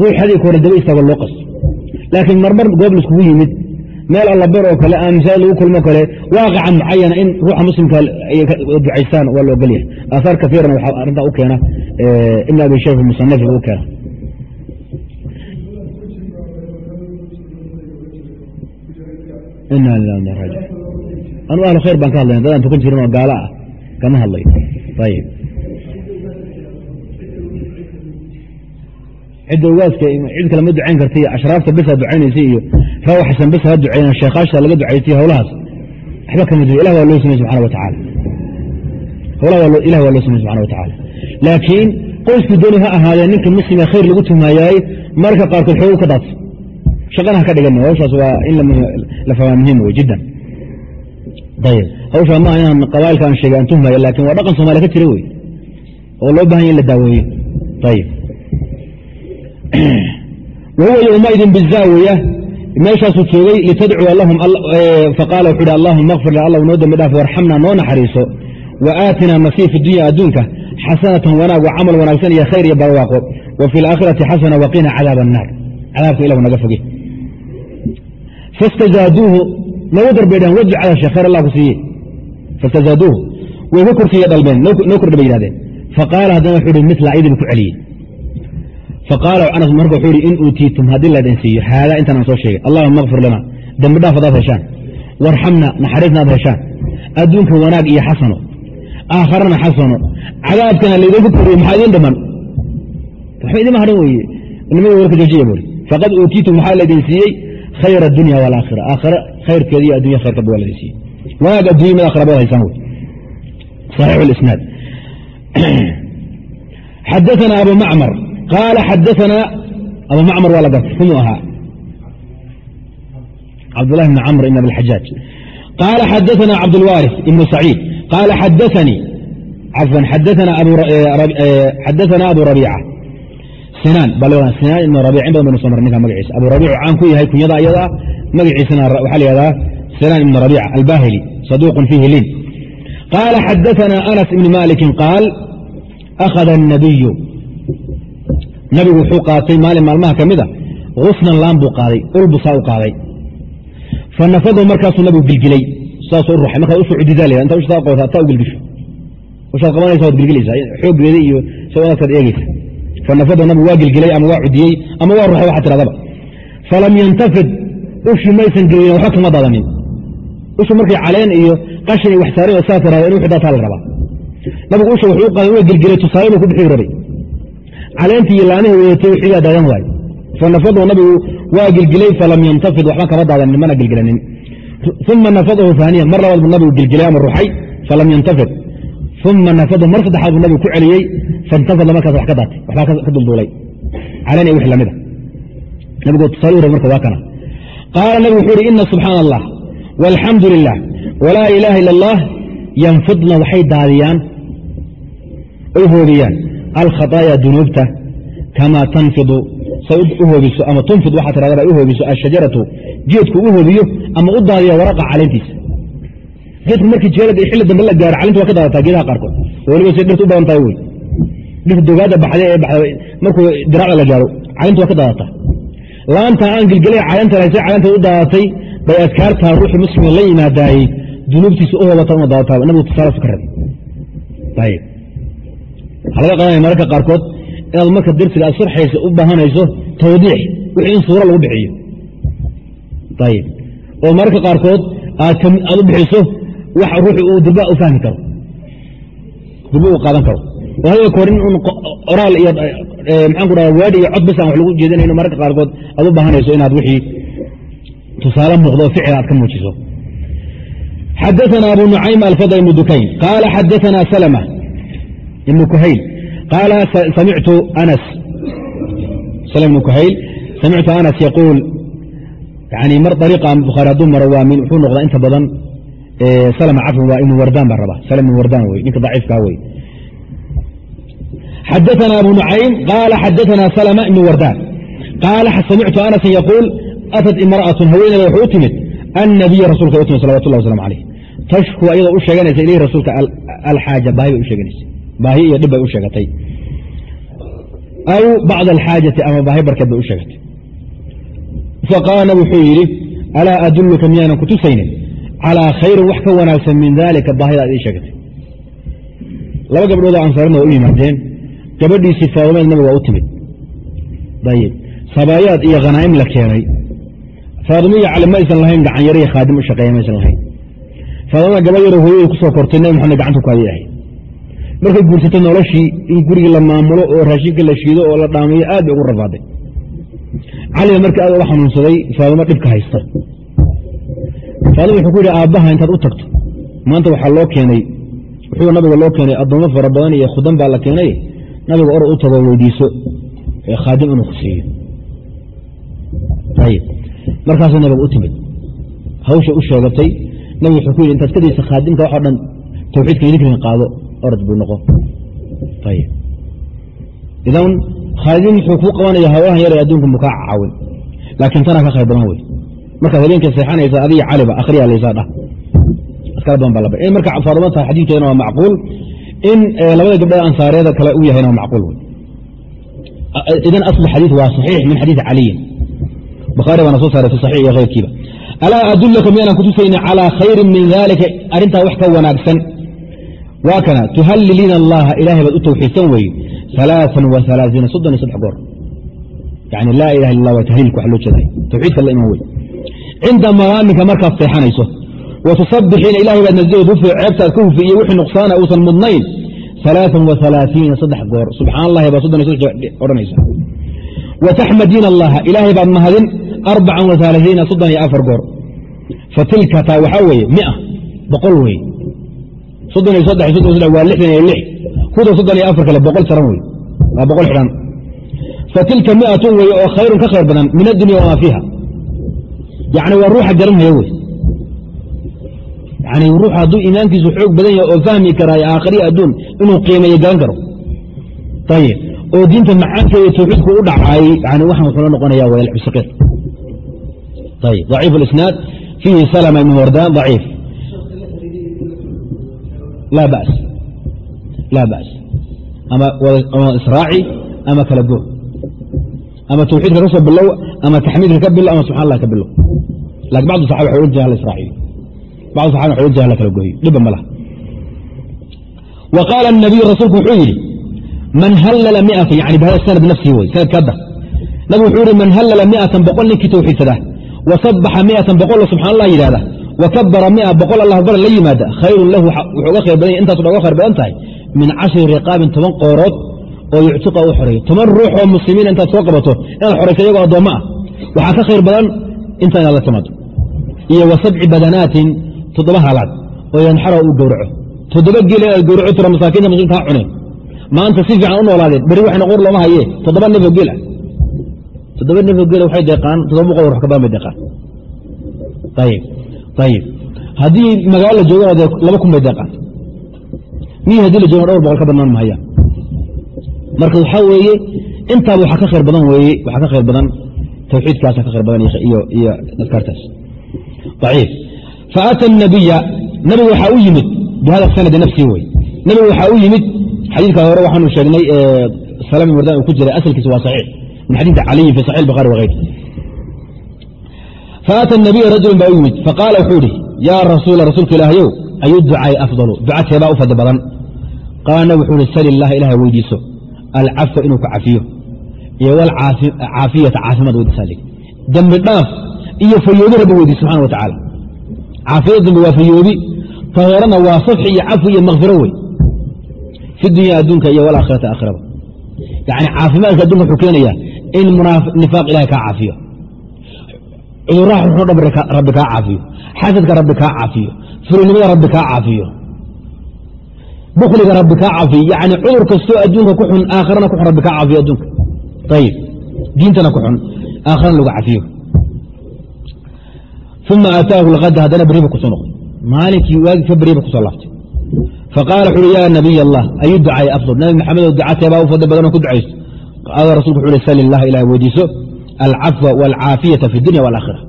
ruux haddii koore daba istaago loo qasto laakiin marmar goob laiskugu yimid meel allaber oo kale ama masaajid lagu kulmo kale waaqaca mucayana in ruuxa muslimka ducaystaan waa la ogolyahay aahaar kaiiran waxaa arrintaa u keena ibn abi shayf musanafiga u keena. Ina lilah raji anu ahlu khayr baan ka hadlayna dadaan tukan jirin oo gaalo ah kama hadlay. Ayib cidda ugaaska cid kale ma ducayn karta ashraafta besa ducaynaysa iyo rawa xasan bes ha ducayna sheekhaashta laga ducaystay hawlahaas waxba kama duwa ilah waa loo samey subxana wa tacaala. Hawlaha ilah waa loo samey subxana wa tacaala. Laakiin qoysku dooni ha ahaadee ninka muslima khayr lagu tuhmaayaay marka qaarkood xoogu ka daadsa shaqana ha ka dhigan hawshaas waa in la fahmaa muhiim wey jiddan. Ayib hawshaa maaha inaan qabailka aan sheegay aan tuhmaayo laakin waa dhaqan somaaliya ka jira wey oo loo bahanya in la daaweeyo ayib wahuwa yowmaidin bizaawiya meeshaasuu joogay litadcuwa lahum faqaala wuxuu hi allahuma akfir li allah noo dembi dhaaf warxamna noo naxariiso wa aatina nasii fi dunya adduunka xasanatan wanaag wa camal wanaagsan iyo khayr iyo barwaaqo wa fi alaakhirati xasana waqina cadaab annaar. Cadaabka ilahu naga foge fastazaaduuhu nagu darbeydheen waji cadashe khayr allah ku siiye fastazaaduuhu way ku korsiiye dhalbeen noo kordha bay faqaala haddana wuxuu hi mila idibu ku celiyey faqaala anas marka wuxuu ihi in uutiitum haddii laydin siiyo haadaa intaanaan soo sheegay allahuma akfir lana dembi dhaaf hadaad heshaan warxamna naxariisna ad heshaan adduunka wanaag iyo xasano aakharana xasano cadaabkana laydinku koriyo maxaa idiin dhiman waxba idima hadhan weye nimada warka joojiya buuri faqad uutiitum waxaa laydin siiyey khayr adunya walaakhira aakhira khayrkeeda iyo addunya khayrkaba waa laydin siiyey wanaag addunya mid aakhira baad haysaan wey saxiixu lisnaad xadaana abu macmar qaala xadaanaa abu macmar waa la gartay kumuu ahaa cabdulahi bn camr ibn abiajaaj qaala xadaanaa cabdulwaaris ibnu saciid qaala xadaanii cafwan xadaanaa abu rabiica sinaan ba sinaan ibn rabic in badan baynu soo marray ninka magaciisa abu rabiicu caan ku yahay kunyada ayada magaciisana waxaa la yihahdaa sinaan ibn rabiica albahili saduuqun fiihi lin qaala xadaanaa anas ibni maaliki qaal akhada الnabiyu nabigu wuxuu qaatay maalin maalmaha ka mida husnan laan buu qaaday ulbusaa u qaaday. Fa markaasuu nabigu gilgilay saasuu ruxay markaad u soo cudidaa inta ushaa qota taa u gilgisho. Ushaad qabanaysa waad gilgilaysaa xooggeeda iyo sawadaadkaad eegeysa fa nabigu waa gilgilay ama waa cudiyey ama waa ruxay waxaa tiradaba falam yantafid ushi maysan gelin waxba kama daadanin ushu markay caleen iyo qashin iyo wax saarin oo saa tirada in wixii daataa la rabaa. Nabigu usha wuxuu u qaaday waa gilgilay tusaale buu ku bixii rabay caleentii iyo laamihii wadatay wixiibaa daadan waaye fanafadahu nabigu waa gilgilay falam yantafid waxba kama daadanin mana gilgilanin uma nafadahu aaniya mar labaad buu nabigu gilgilay ama ruxay falam yantafid. Uma nafadahu mar saddexaad buu nabigu ku celiyey faintafada markaas wax ka daatay waxbaa ka dulduulay. Caleen iyo wix lamida nabigu tusaale marka waa kana. Qaala nabigu wuxuu ihi ina subxaana allah walxamdu lilah walaa ilaaha ila allah yanfidna waxay daadiyaan oy hoogiyaan alkhaطaaya dunuubta kamaa tanfidu say u hoobiso ama tunfid waxaa ay u hoobiso ashajaratu geedku u hoobiyo ama u daadiya waraqa caleentiisa geedku markii jeelada xilli dambe la gaaro calinta waa ka daadataa geedaha qaarkood oo weliba say dhirta u badan tahay wey dhirta dogaada baxday ee baxday markuu diracda la gaaro calinta waa ka daadataa laanta aan gelgelay say calenta u daadatay bay adkaartaa ruuxii muslimiin la yimaadaayey dunuubtiisa u hoobata una daadataa nabigu tusaalasu ka rabay waxaa laga qadanaya mararka qaarkood inaad marka darsiga aad sarxaysa u baahanayso tawdiix wixii in suura lagu bixiyo. Ayib oo mararka qaarkood aad u bixiso wax ruuxu uu durba u fahmi karo. Durba uu qaadan karo. Oo hada korin un oraal iyo eh, maxaanku dhaha waadi iyo cod wax lagu jeedinay inu mararka qaarkood aad u baahanayso inaad wixii tusaale muuqdo o ficil aad ka muujiso. Xadaana abu nucaym alfadl ibnu qaala xadaana salma ibn kuhayl qaala samictu anas yaquul mar ariiqan bukhaari hadduu maro waa min wuxuu noqdaa inta badan salama cafwan waa ibnu wardaan baa raba salm ibn wardaan wey ninka daciifkaa wey xadaana abu nucaym qaala xadaana salama ibnu wardaan qaala samictu anasan yaquul atat imra'atun haweeneeda waxay u timid annabiya rasulka u timid salawatullah waslamu alayh tashku ayadoo u sheeganaysa ilayhi rasuulka alxaaja baahi bay u sheeganaysa baahi iyo dhib bay u sheegatay. Aw bacd alxaajati ama baahi barkeed bay u sheegatay. Faqaala wuxuu yidhi alaa adulluka miyaanan ku tusaynin? Calaa khayrin wax ka wanaagsan min dalika baahida ad ii sheegatay. Laba gabdhoodoo ansaarina waa u yimaadeen gabadhiisii faadumeed nabiga waa u timid. Ayib sabaayaad iyo khanaa'im la keenay. Faadumiya cali ma aysan lahayn gacan yaro iyo khaadim u shaqeeya maysan lahayn. Faadumada gaba yaroo hooyada ku soo kortay nabi maxamed gacanta ku hayay ahayd markay guursatay noloshii in gurigii la maamulo oo raashinka la shiido oo la dhaamiyo aad bay ugu rafaaday caliga marka aad uga xanuunsaday faadumo dhibka haysta. Faaduma wuxuu ku yidhi aabbaha intaad u tagto. Maanta waxaa loo keenay wuxuu nabiga loo keenay addoommo fara badan iyo khudan baa la keenay. Nabiga orod u tagoo weydiiso. Khaadim inuu ku siiyo ayib markaasuu nabiga u timid. Hawsha u sheegatay nabig wuxuu ku yidhi intaad ka daysa khaadimka waxoo dhan tawxiidka idinkan qaado orod buu noqo ayib idan khaadim wuxuu kuu qabanaya hawlahan yar ee adduunka mukaa caawin. Laakiin tanaa ka khayr badan wey markaad habeenka seexanaysa adiga caliba akhriyaa laysaa dhah askar badan baa laba marka faaduma xadiidkeedana waa macquul. In labada gabdhood ansaareeda kale u yahayna waa macquul wey idan asl xadiid waa saxiix min xadiidi caliyin bukhaari baana soo saaray fi saxiix iyo keyrkiiba alaa adullaka miyaanan kutusayni calaa khayrin min dalika arrintaa wax ka wanaagsan waa kana tuhalliliina allaha ilahay baad u tawxiidsan weeye alaaan wa alaaiina soddon iyo saddex goor. Yani laa ilaha illa waa tahliilka wax loo jeeday tawxiidka la iman wey cinda maraaminka markaad seexanayso wa tusabixiina ilahay baad nazihood hufi ceebtaad ka hufi iyo wixii nuqsaana uusan mudnayn alaaan wa alaaiina saddex goor. Subxaan allahi baa soddon iyo saddex odhanaysa. Wa allaha ilaahay baad mahadin arbacan wa alaaiina soddon iyo afar goor. Fa taa waxaa weeye mia boqol wey soddon iyo saddex soddon saddex waa lixdan iyo lix. Kuda soddon iyo afar kale boqol saran wey waa boqol xidhan. Fa tilka miatun weye oo khayrun ka khayr badan min addunya wamaa fiiha. Yani waa ruuxa garanhaya wey yani ruux hadduu iimaankiisu xoog badan yahay oo fahmi karaayo aakhariya adduun inuu qiimeeyo garan karo. Ayib oo diinta macaankeeda tawxiidku u dhacaayey yani waxaan wuxuu la noqonaya waa alxusaqiir ayib daciif اlisnaad fiihi salma ibn wardaan daciif laa bas ama israaci ama kala go ama tawxiidka ka soo bilow ama taxmiidka ka bilow ama subxan allah ka bilow laakiin bacdu saxaba waxay ohan jireen hala israaciyo bacdu saxaba waxay ohan jireen hala kala gooyo dhiba ma wa qaala الnabiyu rasuulku wuxuu yidhi man hallala miata yani bihada sanad nafsihi wey sanadka hadda nabig wuxuu yihi man hallala miatan boqol ninkii tawxiidsada wa sabaxa miatan boqol subxaan allah yidhahda wa kabara mia boqol allah akbar la yimaada khayrun lahu wuxuu ga khayr badan dha uga khayr badan tahay min cashri riqaabin toban qoorood oo yuctiqa u xoreeyo toban ruux oo muslimiina intaad soo qabato inaad xorayso iyagoo addoommo ah waxaa ka khayr badan inta inaad la timaado iyo wa sabci badanaatin toddoba halaad oo yanxara uu gowraco toddoba geel inaad gowraco tira masaakiinta muslimka ha cuneen maanta si fiican u noolaadeen berri wax noqor looma haye toddoba neefoo geela toddoba neefoo geela waxay deeqaan toddoba boqol wax ka badan bay deeqaan ayib ayib haddii magaalo la joogana dee laba kun bay deeqaan miyi haddii la joogan dhowr boqol ka badnaan mahayaan marka waxaa weeye intaaba waxaa ka khayr badan weeye waxaa ka khayr badan tawxiidkaasa ka khayr badan iyo adkaartaas aciif faata nabiya nabigu waxaa u yimid bihada sanadi nafsii wey nabigu waxaa u yimid xadiidka hore waxaanu sheegnay salami mardan uu ku jiray asalkiisa waa saxiix min xadiidi caliyin fi saxix bukhari wagayr faata nabiya rajulun baa u yimid faqaala wuxuu idhi yaa rasuula rasuulka ilaahayow ayu ducaai afdalu ducateebaa u fadli badan qaala nabig wuxuu ihi sal illaha ilahay weydiiso alcafwa inuu ku cafiyo iyo wlcaafiyata caafimaad weydiisaa dembi dhaaf iyo fayoobi rabbi weydiis subxana wa tacaala caafiyada dambe waa fayoobi ta waa safxi iyo cafwi iyo makfiro wey fi dunya adduunka iyo walaakhirati aakhiraba yani caafimaadka adunka wuxuu keenayaa in nifaaq ilahay kaa caafiyo cuduraha xuxun rabbi kaa caafiyo. Xasadka rabbi kaa caafiyo. Furinimada rabbi kaa caafiyo. Bukliga rabbi kaa caafiyo. Yani cudur kastoo adduunka ku xun aakhirana ku xun rabbi kaa caafiyo adduunka. Ayib diintana ku xun aakhirana lagu cafiyo uma aataahu lhada haddana beriba ku soo noqday. Maalinkii waagi ka beriba ku soo laaftay faqaala wuxu uhi ya nabiy allah ayu ducaai afdal nabi maxamedow ducateebaa u fadli badanoo ku ducayso rasulku wuxu uhi sal illah ilahay weydiiso alcafwa wاlcaafiyata fi dunya wاlaakhira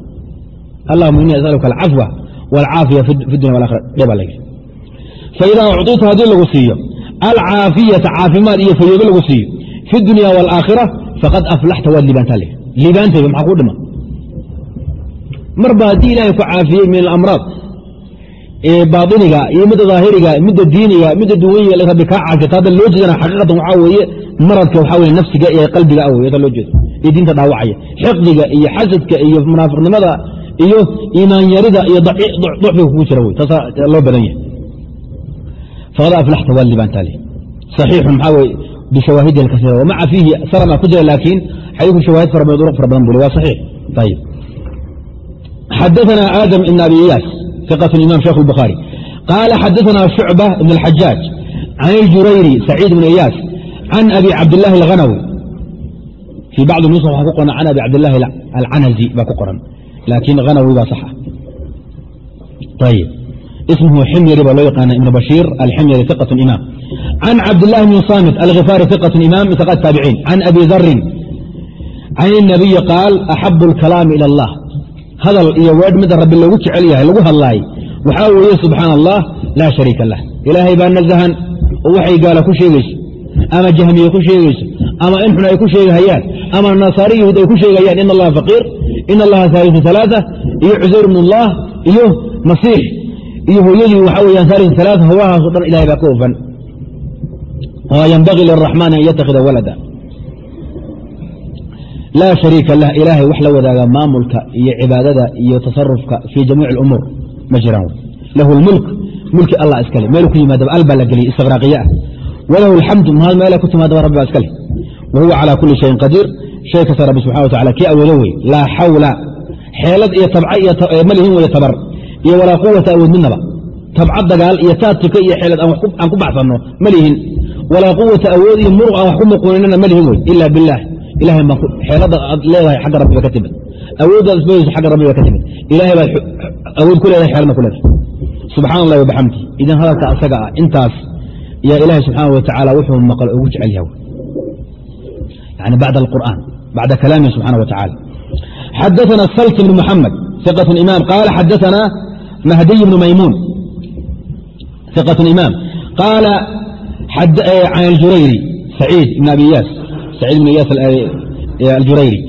allahuma ini asaluka alcafwa wاlcaafiya fi dunya walakhira dheba la yidhi faidaa ucطita haddii lagu siiyo alcaafiyata caafimaad iyo fayoobe lagu siiyo fi dunya wاlaakhira faqad aflaxta waad liibaantaa le liibaantayba maxaa ku dhima marba haddii ilaahay ku caafiyey min alamraad baainiga iyo midda daahiriga midda diiniga midda duwaniga rabbi kaa caafiyata hadda loo jeedana xaqiiqatan waxaa weeye maradka waxaa weye nafsiga iyo qalbiga ah wey ta loo jeedo iyo diinta dhaawacaya xiqdiga iyo xasadka iyo munaafiqnimada iyo iimaan yarida iyo ducfiga kugu jira wey taasa loo badan yahay faqad aflaxta waa libaantaale saxiixun maxaa weye bishawaahidi alkasiira wamaca fiihi sarama ku jira laakiin xadiiku shawaahid fara badan duruq fara badan bule waa saxiix ayib xadaثna aadam ibn abi iyaas ثقة imam shekh الbخاري qاla xadaثna شhucبة بن الxajاaج عن اljurayri سacيid بن iyaas عan abi cabdالlahi الغanwي fii bacdi nus waxaa ku qoran can abi cabdilaahi alcanazi baa ku qoran laakiin hanawigaa sax ah ismhu ximyari baa loo yaqaana ibn bashiir alximyari iqat imaam can cabdilaahi bn samit alhifaari iqat imaam min iqaat taabiciin can abi darin can inabiyi qaal axabu alkalaami ila allah hadal iyo weedh mida rabbi loogu jecel yahay lagu hadlaay waxaa weeye subxaan allah laa shariika lah ilaahay baa nazahan oo waxay gaala ku sheegaysa ama jahmiye ku sheegayso ama in ay ku sheegahayaan ama nasaari yahuud ay ku sheegayaan in allaha faqiir in allaha haalisu alaaa iyo cusayr bn allah iyo masiix iyo hooyadii waxaa weyaan haalisu alaaa howlahaaso dhan ilahay baa ka ofan yanbagii liraxmaani an yattakhida walada. Laa shariika lah ilaahay wax la wadaaga maamulka iyo cibaadada iyo tasarufka fii jamiic اlumuur ma jiraan? Lahu lmulk mulki allah iskale meelu ku yimaadaba al baa la geliyay istiqraaqiye ah walahu alxamdu mahad meela ku timaadaba rabbi baa iskale wa huwa calaa kuli shayin qadiir shay kasta rabbi subxana watacala kii awoodo wey laa xawla xeelad iyo tabca ma lihin weye tabar iyo walaa quwata awood midnaba tabca dagaal iyo taatika iyo xeelad aan ku baxsanno ma lihin walaa quwata awood iyo muruq aan wax ku muquuninana ma lihin wey ila bilah ilahay baa xeelada aad leedahay xagga rabbiba ka timid awooddaad isbadayso xagga rabbiba ka timid ilahay baad awood ku leedahay xeelna ku leedahay subxana allahi wabixamdi idan hadalka asaga ah intaas yaa ilaah subxaana wa tacaala wuxuu maqal ugu jecel yahay. Yani bacd alqur'aan bacda kalaamihi subxana wa tacala xadaana salt bn muxamed iqat imaam. Qaala xadaana mahdiy bn maymuun iqat imaam. Qaala can e, aljurayri saciid ibn abi iyaas saciid ibn iyaas e, aljurayri.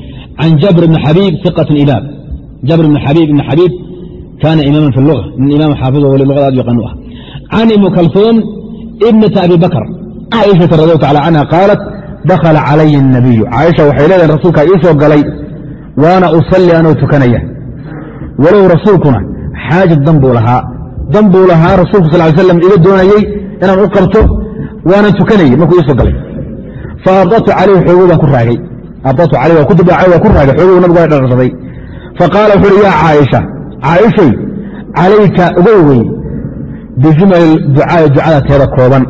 Can jabr ibn xabiib iqat imaam. Jabr ibn xabiib ibn xabiib kaana imaaman fi luga nin imaam xaafid oo weli aad yaqaanu ah. Can ibni kalfuun ibnata abi bakr caaishata radi tacala canha qaalat dakhala calaya الnabiyu caaisha waxay leedahay rasuulkaa ii soo galay waana usalli anoo tukanaya walow rasuulkuna xaaja dan buu lahaa dan buu lahaa rasulku sal l slam iga doonayey inaan u qabto waanan tukanayey markuu ii soo galay faabdatu caleyhi xooguu baa ku raagay abdatu caleyh waa ku dibdhacay waa ku raagay xooguu nabigu ay dhararsaday faqaala wuxu uhi yaa caaisha caaishay calayka ogow wey bijumal ducaai ducada teeda kooban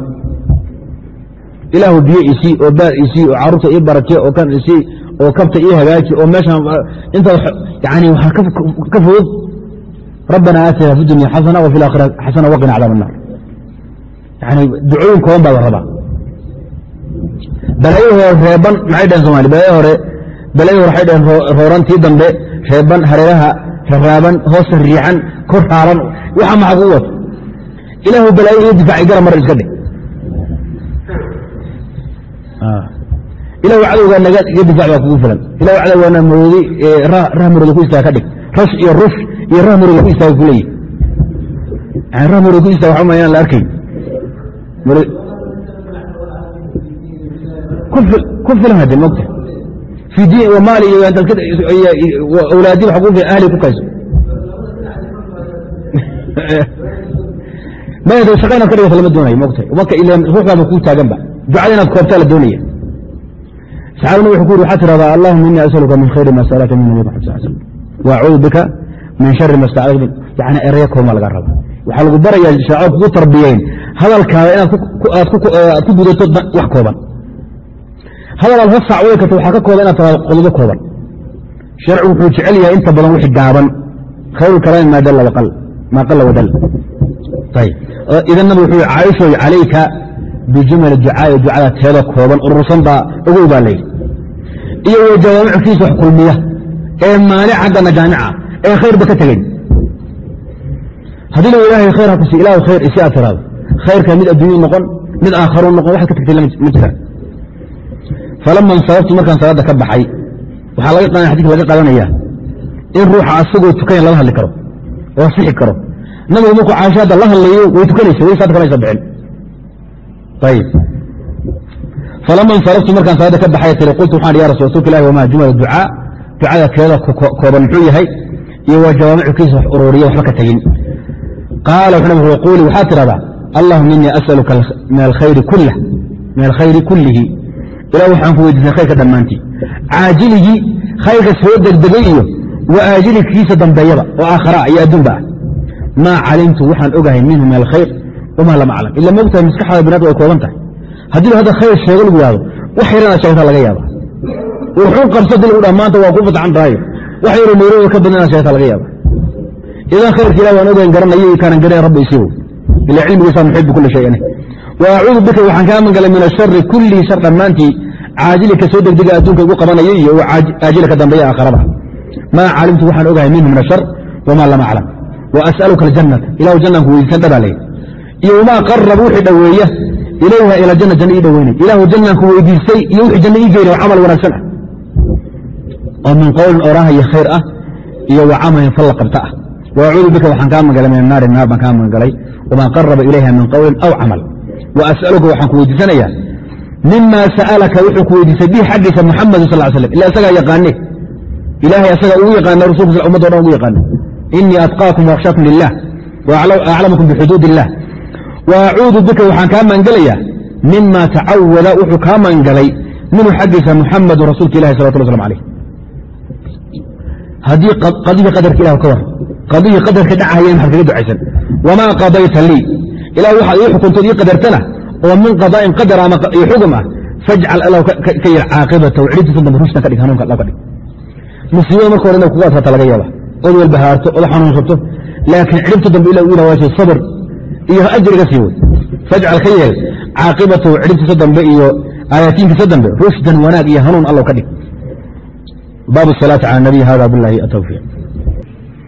ilaahu biyo isii oo baar isii oo carruurta ii barakee oo kan isii oo kabta ii hagaaji oo yani waxaa ka fudud rabbana aatina fi dunya xasana wa fi laakhira xasana waqina cadaab annar yani ducooyin kooban baa la rabaa balaayo hore reeban maxay dhaheen somaali balaayo hore balaayo hore waxay dhaheen roorantii dambe reeban hareeraha raraaban hoosta riixan kor raaran waxa maxaa kugu wato ilaahu balaayo iyo difaacay gala mar iska dhig ilahu cadowgaa nagaad iyo difaac baa kugu filan ilahu cadowgaana maroodi rah marooda ku istaaga ka dhig ras iyo ruf iyo rah marooda ku istaaga kuleeyahy yani rah marooda ku istaaga waxba mayaan la arkayn ku filan hadde mogta fi diin wa maali iyo awlaadi filan ahli ku kayso maya shaqa ka dhigata lama doonayo mogta marka ruuxdaaba kuu taaganba. Ducada inaad koobtaa la doonaya. Saxaabana wuxuu ku yuri waxaa tirahdaa allahuma ini asaluka min khayri ma sa'alaka min nabiy maxamed sal slam wa bika min shari ma stacadaka min yani eraya kooma laga raba. Waxaa lagu barayaa shaacada kugu tarbiyeyn. Hadalkaada inaad ku gudato wax kooban. Hadal aad hosac way karto waxaa ka kooban inaad tiraado qodobo kooban. Sharcigu wuxuu jecel yahay inta badan wixi gaaban. Khayru kalaami maa dalla wadal ayib idan nabi wuxuu caaishoy calayka bijumali ducaai ducada teeda kooban urursan baa ogow baa layidhi iyo wa jawaamickiisa wax kulmiya ee maanic haggana jaamica ee khayrba ka tegeyn haddii la ilaahay khayr ha kusi khayr isi aad tiraado khayrka mid adduunyu noqon mid aakharu noqon waxaad ka tagtay ma jiraan falama insaraftu markaan salaadda ka baxay waxaa laga xadika laga qadanaya in ruuxa asagoo tukanaya lala hadli karo oo sixi karo nabigu markuu caasho hadda la hadlayo way tukanaysa way saad kamaysa bixin. Ayib falama insaraftu markaan salaadda ka baxay tiri qultu waxaan ya rasuulka ilahi wamaa jumala ducaa. Ducada keeda kooban muxuu yahay iyo waa jawaamicukiisa wax ururiya waxba ka tegin qaala wuxuu nabigu quuli waxaad tidhahdaa allahuma inii asaluka min alkhayri kullihi ilah waxaan ku weydiisay khayrka dhammaantii caajiligii khayrka soo degdegay iyo wa aajilikiisa dambeeyaba oo aakhara iyo adduunba ah maa calimtu waxaan ogahay minhu min alkhayr wamaa lam aclam. Ila mogtahay maskaxda binaad way kooban tahay. Haddii hadda khayr sheego lagu yahdo wax yar inaad sheegtaa laga yaaba wuxuu qabso dil u dha maanta waa ku fataxan tahay wax yaroo meyrooda ka badan inaad sheegtaa laga yaaba idan khayrka ilah waan ogayn garanayo kaanan garanay rabbi isiibo. Ila cilmigiisa muxibu kuli shayne wa acuudu bika waxaan kaa magangalay min ashari kullihi shar dhammaantii caajilika soo degdega adduunka igu qabanayo iyo aajilaka dambeeya aakharaba maa calimtu waxaan ogahay minhu min ashar wamaa lam aclam wa as'aluka aljannata ilahu jannanku weydiisan dhabaa lay iyo wamaa qaraba wixii dhoweeya ilayha ila janna janna ii dhoweynay ilahu jannanku weydiistay iyo wixii janna ii geynay camal wanaagsan ah oo min qowlin oraha iyo khayr ah iyo wa camalin falla qabta ah wa acuudu bika waxaan kaa magangalay min annaari naar baan kaa magangalay wamaa qaraba ilayha min qowlin aw camal wa as'aluka waxaan ku weydiisanayaa mima sa'alaka wuxuu ku weydiisay bihi xaggiisa muxamadu sal slam ila isagaa yaqaane ilahay asaga ugu yaqaana rasulka sl ummaddo dhan ugu yaqaana inii atqaakum wakhshaakum lilah wa aclamukum bixuduud illah wa acuudu bika waxaan kaa maangelayaa mima tacawada wuxuu kaa maangalay minhu xaggiisa muxamadu rasuulka ilahi salawatullah slam alayh haddii qadihii qadarka ilah ka war qadihii qadarka dhacahaya maxaad kaga ducaysan wamaa qadayta lii ilah waxaad ii xukuntood ii qadartana oo min qadaa'in qadar ama xugum ah fajcal allow ka yar caaqibatahu cidhibtiisa dambe rushdan ka dhig hanuunka allow ka dhig musiibada marka hore inay kugu adkaata laga yaaba ood walbahaarto ood xanuunsato. Laakiin cidhibta dambe ilah ugu nawaajiyo sabr iyo ajriga sii way fajcal ka yeel caaqibatahu cidhibtiisa dambe iyo aayaatiinkiisa dambe rushdan wanaag iyo hanuun allow ka dhig. Baabu salaati cala nabiy hada bilahi atawfiiq